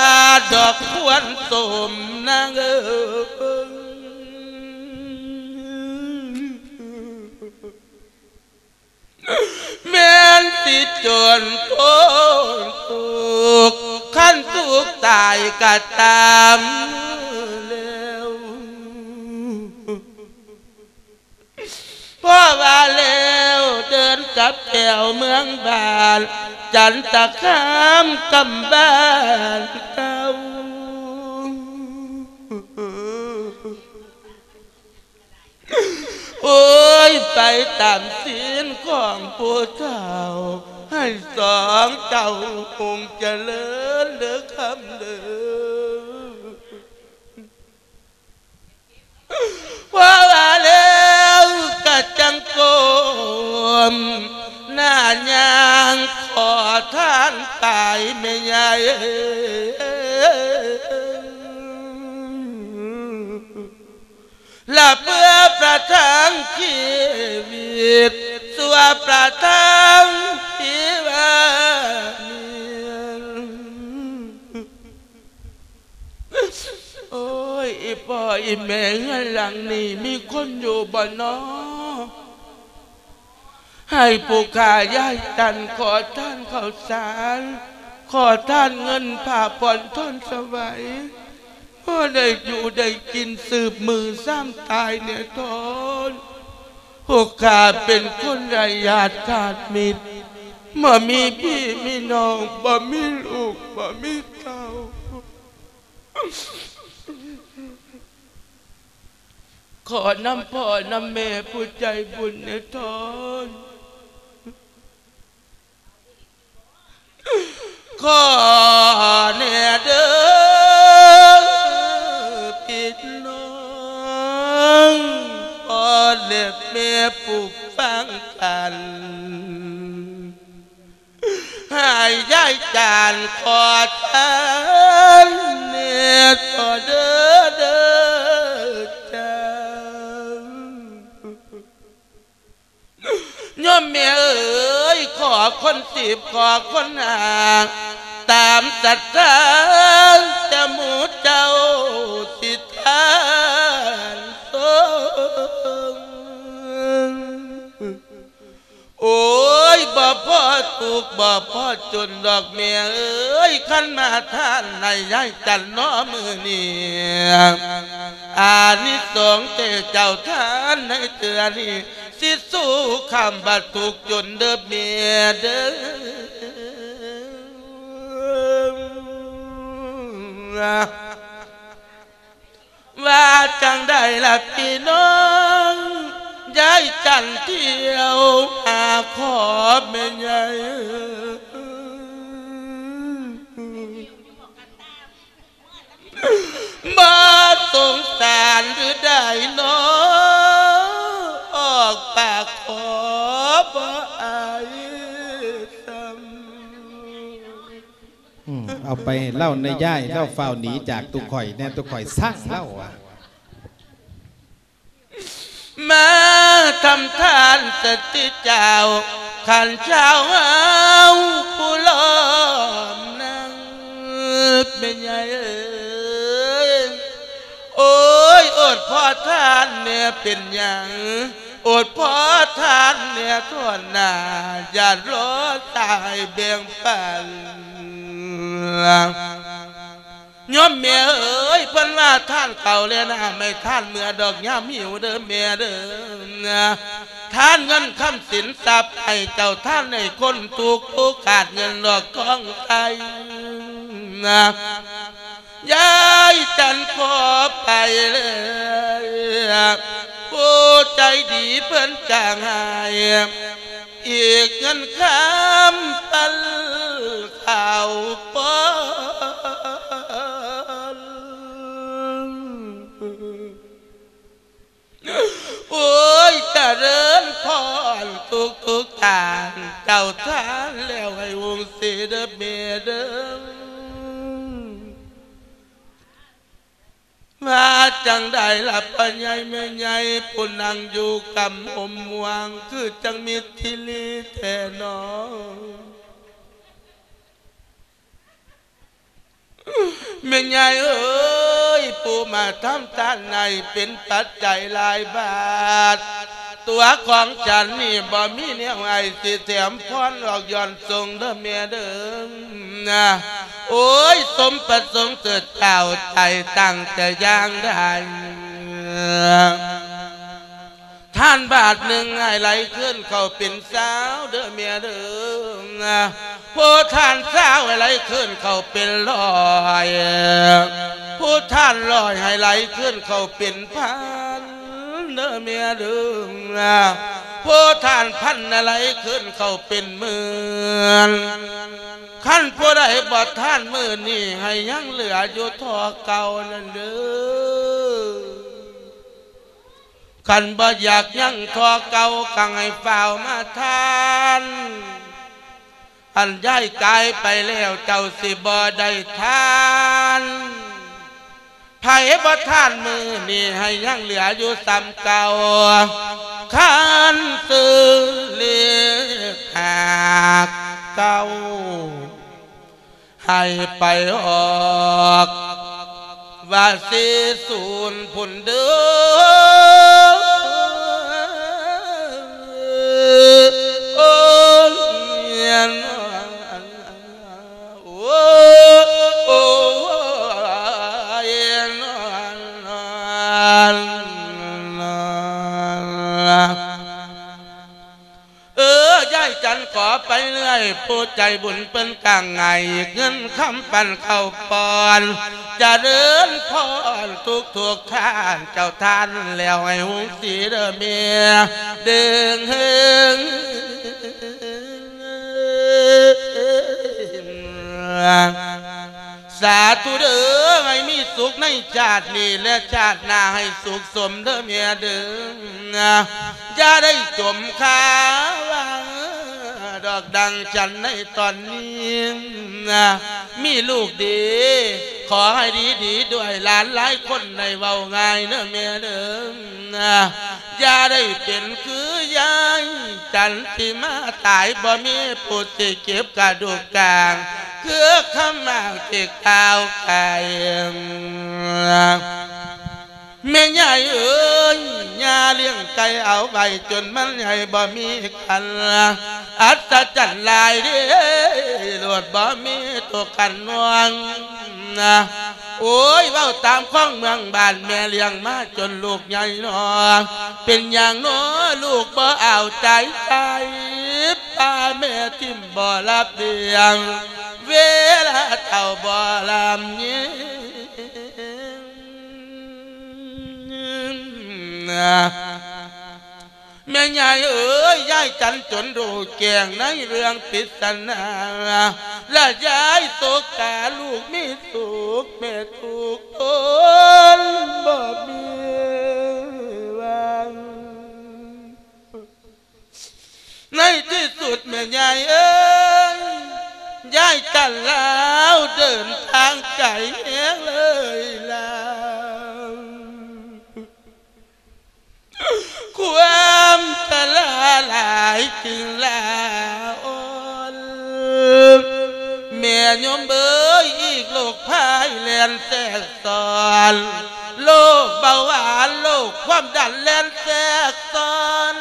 B: ดอกควรสมนางเออแม่นติจนโทษทุกขั้นทุกตายก็ตามแล้ว พ่อว่าแล้วเดินกับแถวเมืองบานจันตะคามกำบ้านเก่าโอ้ยไปตามศีลของผู้เจ้าให้สองเจ้าคงเจริญเด้อคำเด้อ ว่าว่าแล้วก็จังโกมหน้ายางขอท่านตายไม่ใหญ่และเพื่อประทังชีวิตสัวประทังชีวานี โอ้ยอีพ่ออีแม่เงินหลังนี่มีคนอยู่บ่นอให้ผู้ขายายตันขอท่านข้าวสาร ขอท่านเงินผ่าผ่อนทนสวัยพ่อได้อยู่ได้กินสืบมือซ้ำตายเนี่ยทนผู้ขาเป็นคนไรญาติขาดมิตรบ่มีพี่มีน้องบ่มีลูกบ่มีเต้า ขอน้ำพ่อน้ำแม่ผู้ใจบุญในทอนขอแน่เด้อพี่น้องพ่อและแม่ปลูกฟังกันห้ยายจานขอทานเนตต่อเด้อ แม่เอ๋ยขอคนสิบขอคนหาตามศรัทธาจะหมูเจ้าสิทานโซ โอ้ยบ่พ่อถูกบ่พ่อจนดอกเมียเอ้ยขันมาท่านในยายจันน้อมือนี่อานิสงส์เตเจ้าท่านในเตือนี่สิสู้คำบัดถูกจนเด้อเมียเด้อว่าจังได้ละพี่น้อง ย้ายจันเที่ยวหาขอแม่ใหญ่มาสงสารหรือได้น้อออกปากขอบ่อายซ้
A: อืมเอาไปเล่าในย่ายเล่าเฝ้าวหนีจากตุกข่อยแน่ตุกข่อยสร้างเล่าอะำ
B: มา ทำทานสติเจ้าขันเช้าเอาผู้ลอมนั่งเป็นไงเอ้ยโอ้ยอดพ่อทานเนี่ยเป็นอย่างอดพ่อทานเนี่ยทวนหน้าอย่ารอตายเบี่ยงปัน โยมเมียเอ้ยเพิ่นว่าท่านเก่าแล้วนะไม่ท่านเมื่อดอกย่ามหิวเด้อเมียเด้อนะท่านเงินคำสินทรัพย์ให้เจ้าท่านในคนถูกโอกาสเงินดอกกองไตนะยายจันขอไปเลยผู้ใจดีเพิ่นจางหายอีกเงินคำปันข่าวปอ โอ้ยเจะเริญพรทุกทุกทางเจ้าทานแล้วให้วงเสเดเมเดมมาจังได้ลับปัญญาแม่ใหญ่ปุ่นนังอยู่กับอมมวงคือจังมีทิลีแท่นอง แม่ใหญ่เอ้ยปูมาทำทานในเป็นปัจจัยหลายบาท ตัวของฉันนี่บ่มีเนี่ยไงสิแถมพรออกย้อนทรงเด้อเมียเดิมนะโอ้ยสมประสงค์เกิดเก่าใจตั้งแต่ย่างได้ ท่านบาทหนึ่งไงไหลขึ้นเขาเป็นสาวเด้อเมียเดิมนะผู้ท่านสาวให้ไหลขึ้นเขาเป็นลอยผู้ท่านลอยให้ไหลขึ้นเขาเป็นพันเด้อเมียเดิมนะผู้ท่านพันอะไรขึ้นเขาเป็นหมื่นขั้นผู้ใดบอดท่านมื่นนี่ให้ยังเหลืออยู่ทอเก่านั่นเด้อ ขันบ่อยากยังทอเก่ากังให้เฝ้ามาทานอันย้ายกายไปแล้วเจ้าสิบ่ได้ทานไผ่บ่ทานมือนี่ให้ยังเหลืออยู่ซ้ำเก่าขันซื้อเลียกหากเก่าให้ไปออก ว่าสิสูนผุนเดือโอ้ยนโอ้ ขอไปเรื่อยผู้ใจบุญเป็นกลางไงเงินคำปันเข้าปอนจะเดินพรทุกทุกท่านเจ้าท่านแล้วให้หุงสีเดอเมียดึงหึงสาธุเด้อให้มีสุขในชาตินี้และชาติหน้าให้สุขสมเด้อเมียเด้ออย่าได้จมข้าวา ดอกดังฉันในตอนนี้นะมีลูกดี ขอให้ดีดีด้วยหลานหลายคนในเว้าง่ายเด้อเมียเด้อนะอย่าได้เป็นคือยายจันที่มาตายบ่มีผู้สิเก็บกระดูกกลางคือขมาเจ็กขาวไก่ แม่ใหญ่เอ้ยยาเลี้ยงไก่เอาไว้จนมันใหญ่บ่มีกันอัศจรรย์ลายเด้หลวดบ่มีตัวกันนวงนะโอ้ยเว้าตามข้องเมืองบ้านแม่เลี้ยงมาจนลูกใหญ่นอเป็นอย่างน้อลูกบ่เอาใจใจป้าแม่ทิมบ่รับเดียง เวลาเต่าบ่ลำเย็ แม่ใหญ่เอ๋ยยายจันจนรู้แกงในเรื่องปริศนาและยายตกกาลูกมีสุขแม่ถูกคนบ่มีวังในที่สุดแม่ใหญ่เอ้ยยายกันแล้วเดินทางไกลแหงเลยแล้ว ความทะลาหลายจึงลาออนแม่ยมเบยอีกโลกพายแลนแทกซ้อนโลกเบาหวานโลกความดันแลนแทกซ้อน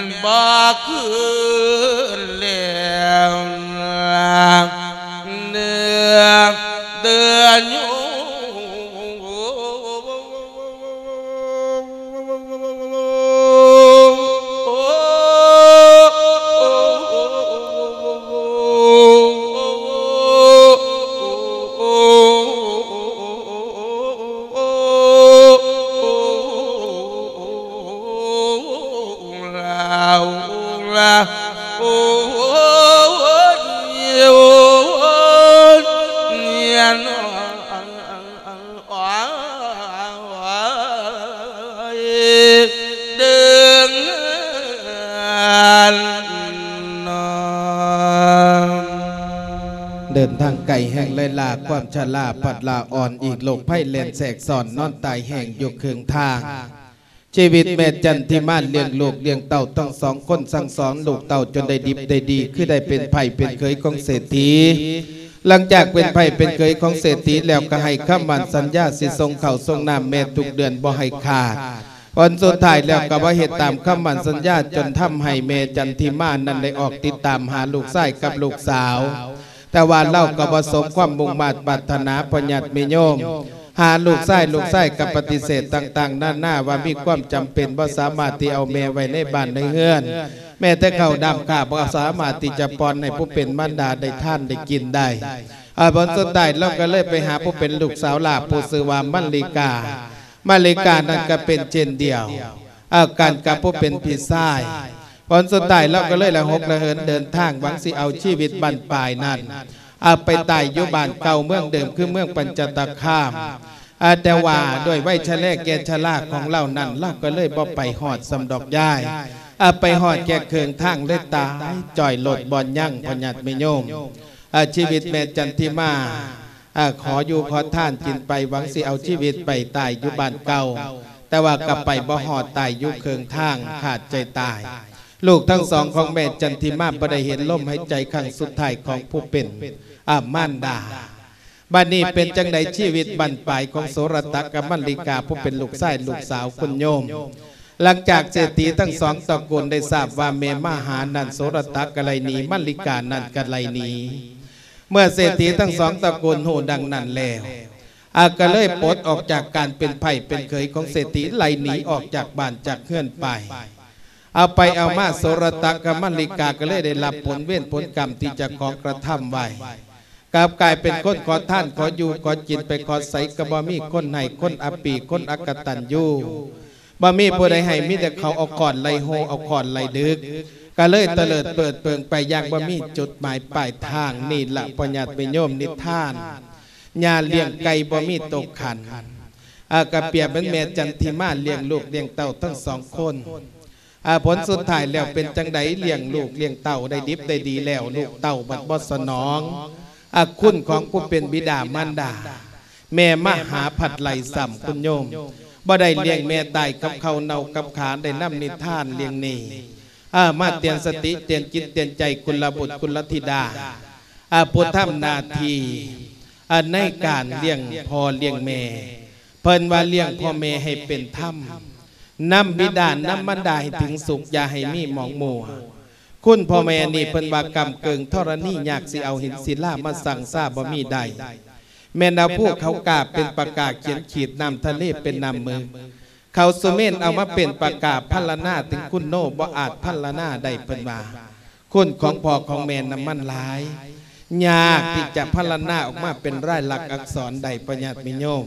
B: นบ่คืน
A: ไลแห่งเลยลาความชราปัดลาอ่อนอีกโลกไพ่เลนแสกสอนนอนตายแห่งยู่เคืองทาง ชีวิตแม่จันที่มานเลี้ยงลูกเลี้ยงเต่าต้องสองคนสั่งสอนลูกเต่าจนได้ดิบได้ดี คือได้เป็นไผ่เป็นเคยของเศรษฐีหลังจากเป็นไผ่เป็นเคยของเศรษฐีแล้วก็ให้ข้ามันสัญญาสิทรงเข่าทรงน้ำแม่ทุกเดือนบ่ให้ขาดผลสุดท้ายแล้วก็ว่าเหตุตามข้ามันสัญญาจนทำให้เมจันทิมานั้นได้ออกติดตามหาลูกชายกับลูกสาว แต่ว่าเล่าก็ผสมความมุ่งมาตรปรารถนาปัญญาตมีโยม หาลูกไส้ลูกไส้กับปฏิเสธต่างๆด้านหน้าว่ามีความจำเป็นว่าสามารถที่เอาแม่ไว้ในบ้านในเฮือน แม่แต่เขาดำข้าบ่สามารถที่จะปอนให้ผู้เป็นมารดาได้ท่านได้กินได้อาบนสุดท้เราก็เลยไปหาผู้เป็นลูกสาวลาผู้ซื้อวามัลลิกามัลลิกานั้นก็เป็นเจนเดียวอาการกับผู้เป็นพี่ชาย ผลสุดท้ายเราก็เลยละหกละเหินเดินทางหวังสิเอาชีวิตบันปลายนั้นอาไปตายอยู่บ้านเก่าเมืองเดิมคือเมืองปัญจตคามอาแต่ว่าด้วยไว้ชะแลแกชะลาของเล่านั้นเล่าก็เลยบ่ไปหอดสำดอกย่ายอาไปหอดแกเคืองทางเลยตายจ่อยหลดบอลยั่งพญาตไม่โยมอาชีวิตแม่จันทิมาอาขออยู่ขอท่านกินไปหวังสิเอาชีวิตไปตายอยู่บ้านเก่า แต่ว่ากลับไปบ่หอดตายอยู่เคืองทางขาดใจตาย ลูกทั้งสองของแม่จันทิมาบ่ได้เห็นลมหายใจครั้งสุดท้ายของผู้เป็นอามานดาบัดนี้เป็นจังใดชีวิตบันปลายของโสรตะกับมัลลิกาผู้เป็นลูกชายลูกสาวคุณโยม หลังจากเศรษฐีทั้งสองตระกูลได้ทราบว่าเมมาหานันโสรตะกะไลนีมัลลิกานันกะไลนีเมื่อเศรษฐีทั้งสองตระกูลโหดังนั้นแล้วอาก็เลยปลดออกจากการเป็นไผ่เป็นเคยของเศรษฐีไลหนีออกจากบ้านจากเฮือนไป เอาไปเอามาโสรตะกับมัลลิกาก็เลยได้รับผลเว้นผลกรรมที่เจะของกระทำไว้กลับกลายเป็นคนขอท่านขออยู่ขอจิตไปขอใสกระบ่มีคนให้คนอปีคนอักตันอยู่บ่มีผู้ใดให้มีแต่เขาเอาก่อนไล่โฮเอาก่อนไล่ดึกก็เลยเตลิดเปิดเปิงไปอย่างบ่มีจุดหมายปลายทางนี่ละปัญญาไปโยมนิทานญาเลี้ยงไก่บ่มีตกขันอากระเปียบเป็นแม่จันทิมาเลี้ยงลูกเลี้ยงเต่าทั้งสองคนอา ผลสุดท้ายแล้วเป็นจังไดเลี้ยงลูกเลี้ยงเต่าได้ดิบได้ดีแล้ว ลูกเต่าบัดบ่สนองอคุณของผู้เป็นบิดามารดา แม่มหาผัดไหลสัมคุณโยมบ่ได้เลี้ยงแม่ตายกับเขาเนากับขาได้น้ำนิทานเลี้ยงนี่มาเตียนสติเตียนจิตเตียนใจคุณละบุตรคุณละธิดาอาพุทธนาทีในการเลี้ยงพ่อเลี้ยงแม่ เพิ่นว่าเลี้ยงพ่อแม่ให้เป็นธรรม นำบิดานำมันดาให้ถึงสุขอย่าให้มีหมองมัวคุณพ่อแม่นี่เพิ่นว่ากรรมเกิงธรณีอยากสิเอาหินศิลามาสั่งซาบ่มีใดแม่นเอาพวกเขากาบเป็นประกาศเขียนขีดนำทะเลเป็นนำมือ เขาสุเมนเอามาเป็นประกาศพัลนาถึงคุณโนบ่อาจพัลนาไดเพิ่นว่าคุณของพ่อของแม่นำมันหลายยากที่จะพัลนาออกมาเป็นรายลักอักษรใดประญาติมิโยม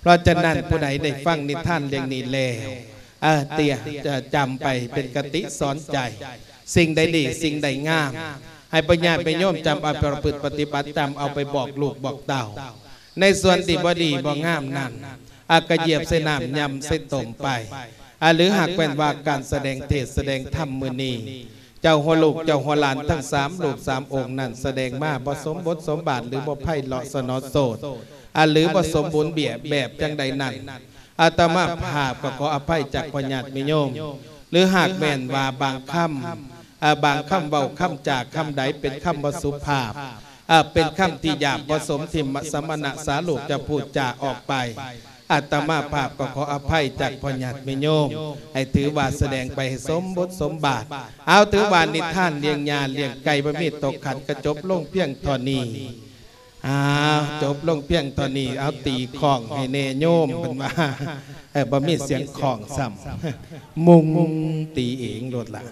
A: เพราะฉะนั้นผู้ใดได้ฟังนิทานเรื่องนี้แล้ว เออเตียจะจำไปเป็นกติสอนใจ สิ่งใดดีสิ่งใดงาม ให้ปัญญาไปโยมจำเอาไปประพฤติปฏิบัติจำเอาไปบอกลูกบอกเต่า ในส่วนที่บดีบ่งามนั้นอากระเยียบใส่น้ำยำใส่ต้มไปอหรือหากเป็นว่าการแสดงเทศแสดงธรรมมือนีเจ้าหัวลูกเจ้าหัวหลานทั้งสามลูกสามองค์นั้นแสดงมาผสมบทสมบัติหรือบ่ไพ่เลาะสนอโสดอหรือผสมบุญเบียแบบจังใดนั้น อาตมาภาพก็ขออภัยจากพญาติมิโยม หรือหากแม่นว่าบางคำอะบางคำเบาคำจากคำใดเป็นคำบสุภาพเป็นคำที่หยาบผสมทิมสมณะสาลูกจะพูดจาออกไปอาตมาภาพก็ขออภัยจากพญาติมิโยม ให้ถือว่าแสดงไปสมบทสมบาท เอาถือว่านิท่านเลี้ยงยาเลี้ยงไก่บะมีตกขันกระจบลงเพียงทอนี้ อ้าวจบลงเพียงเทอนี้เอาตีของให้เนโยมเป็นว่าเออบะมีเสียงของซ้ำมุงตีเองโลดละ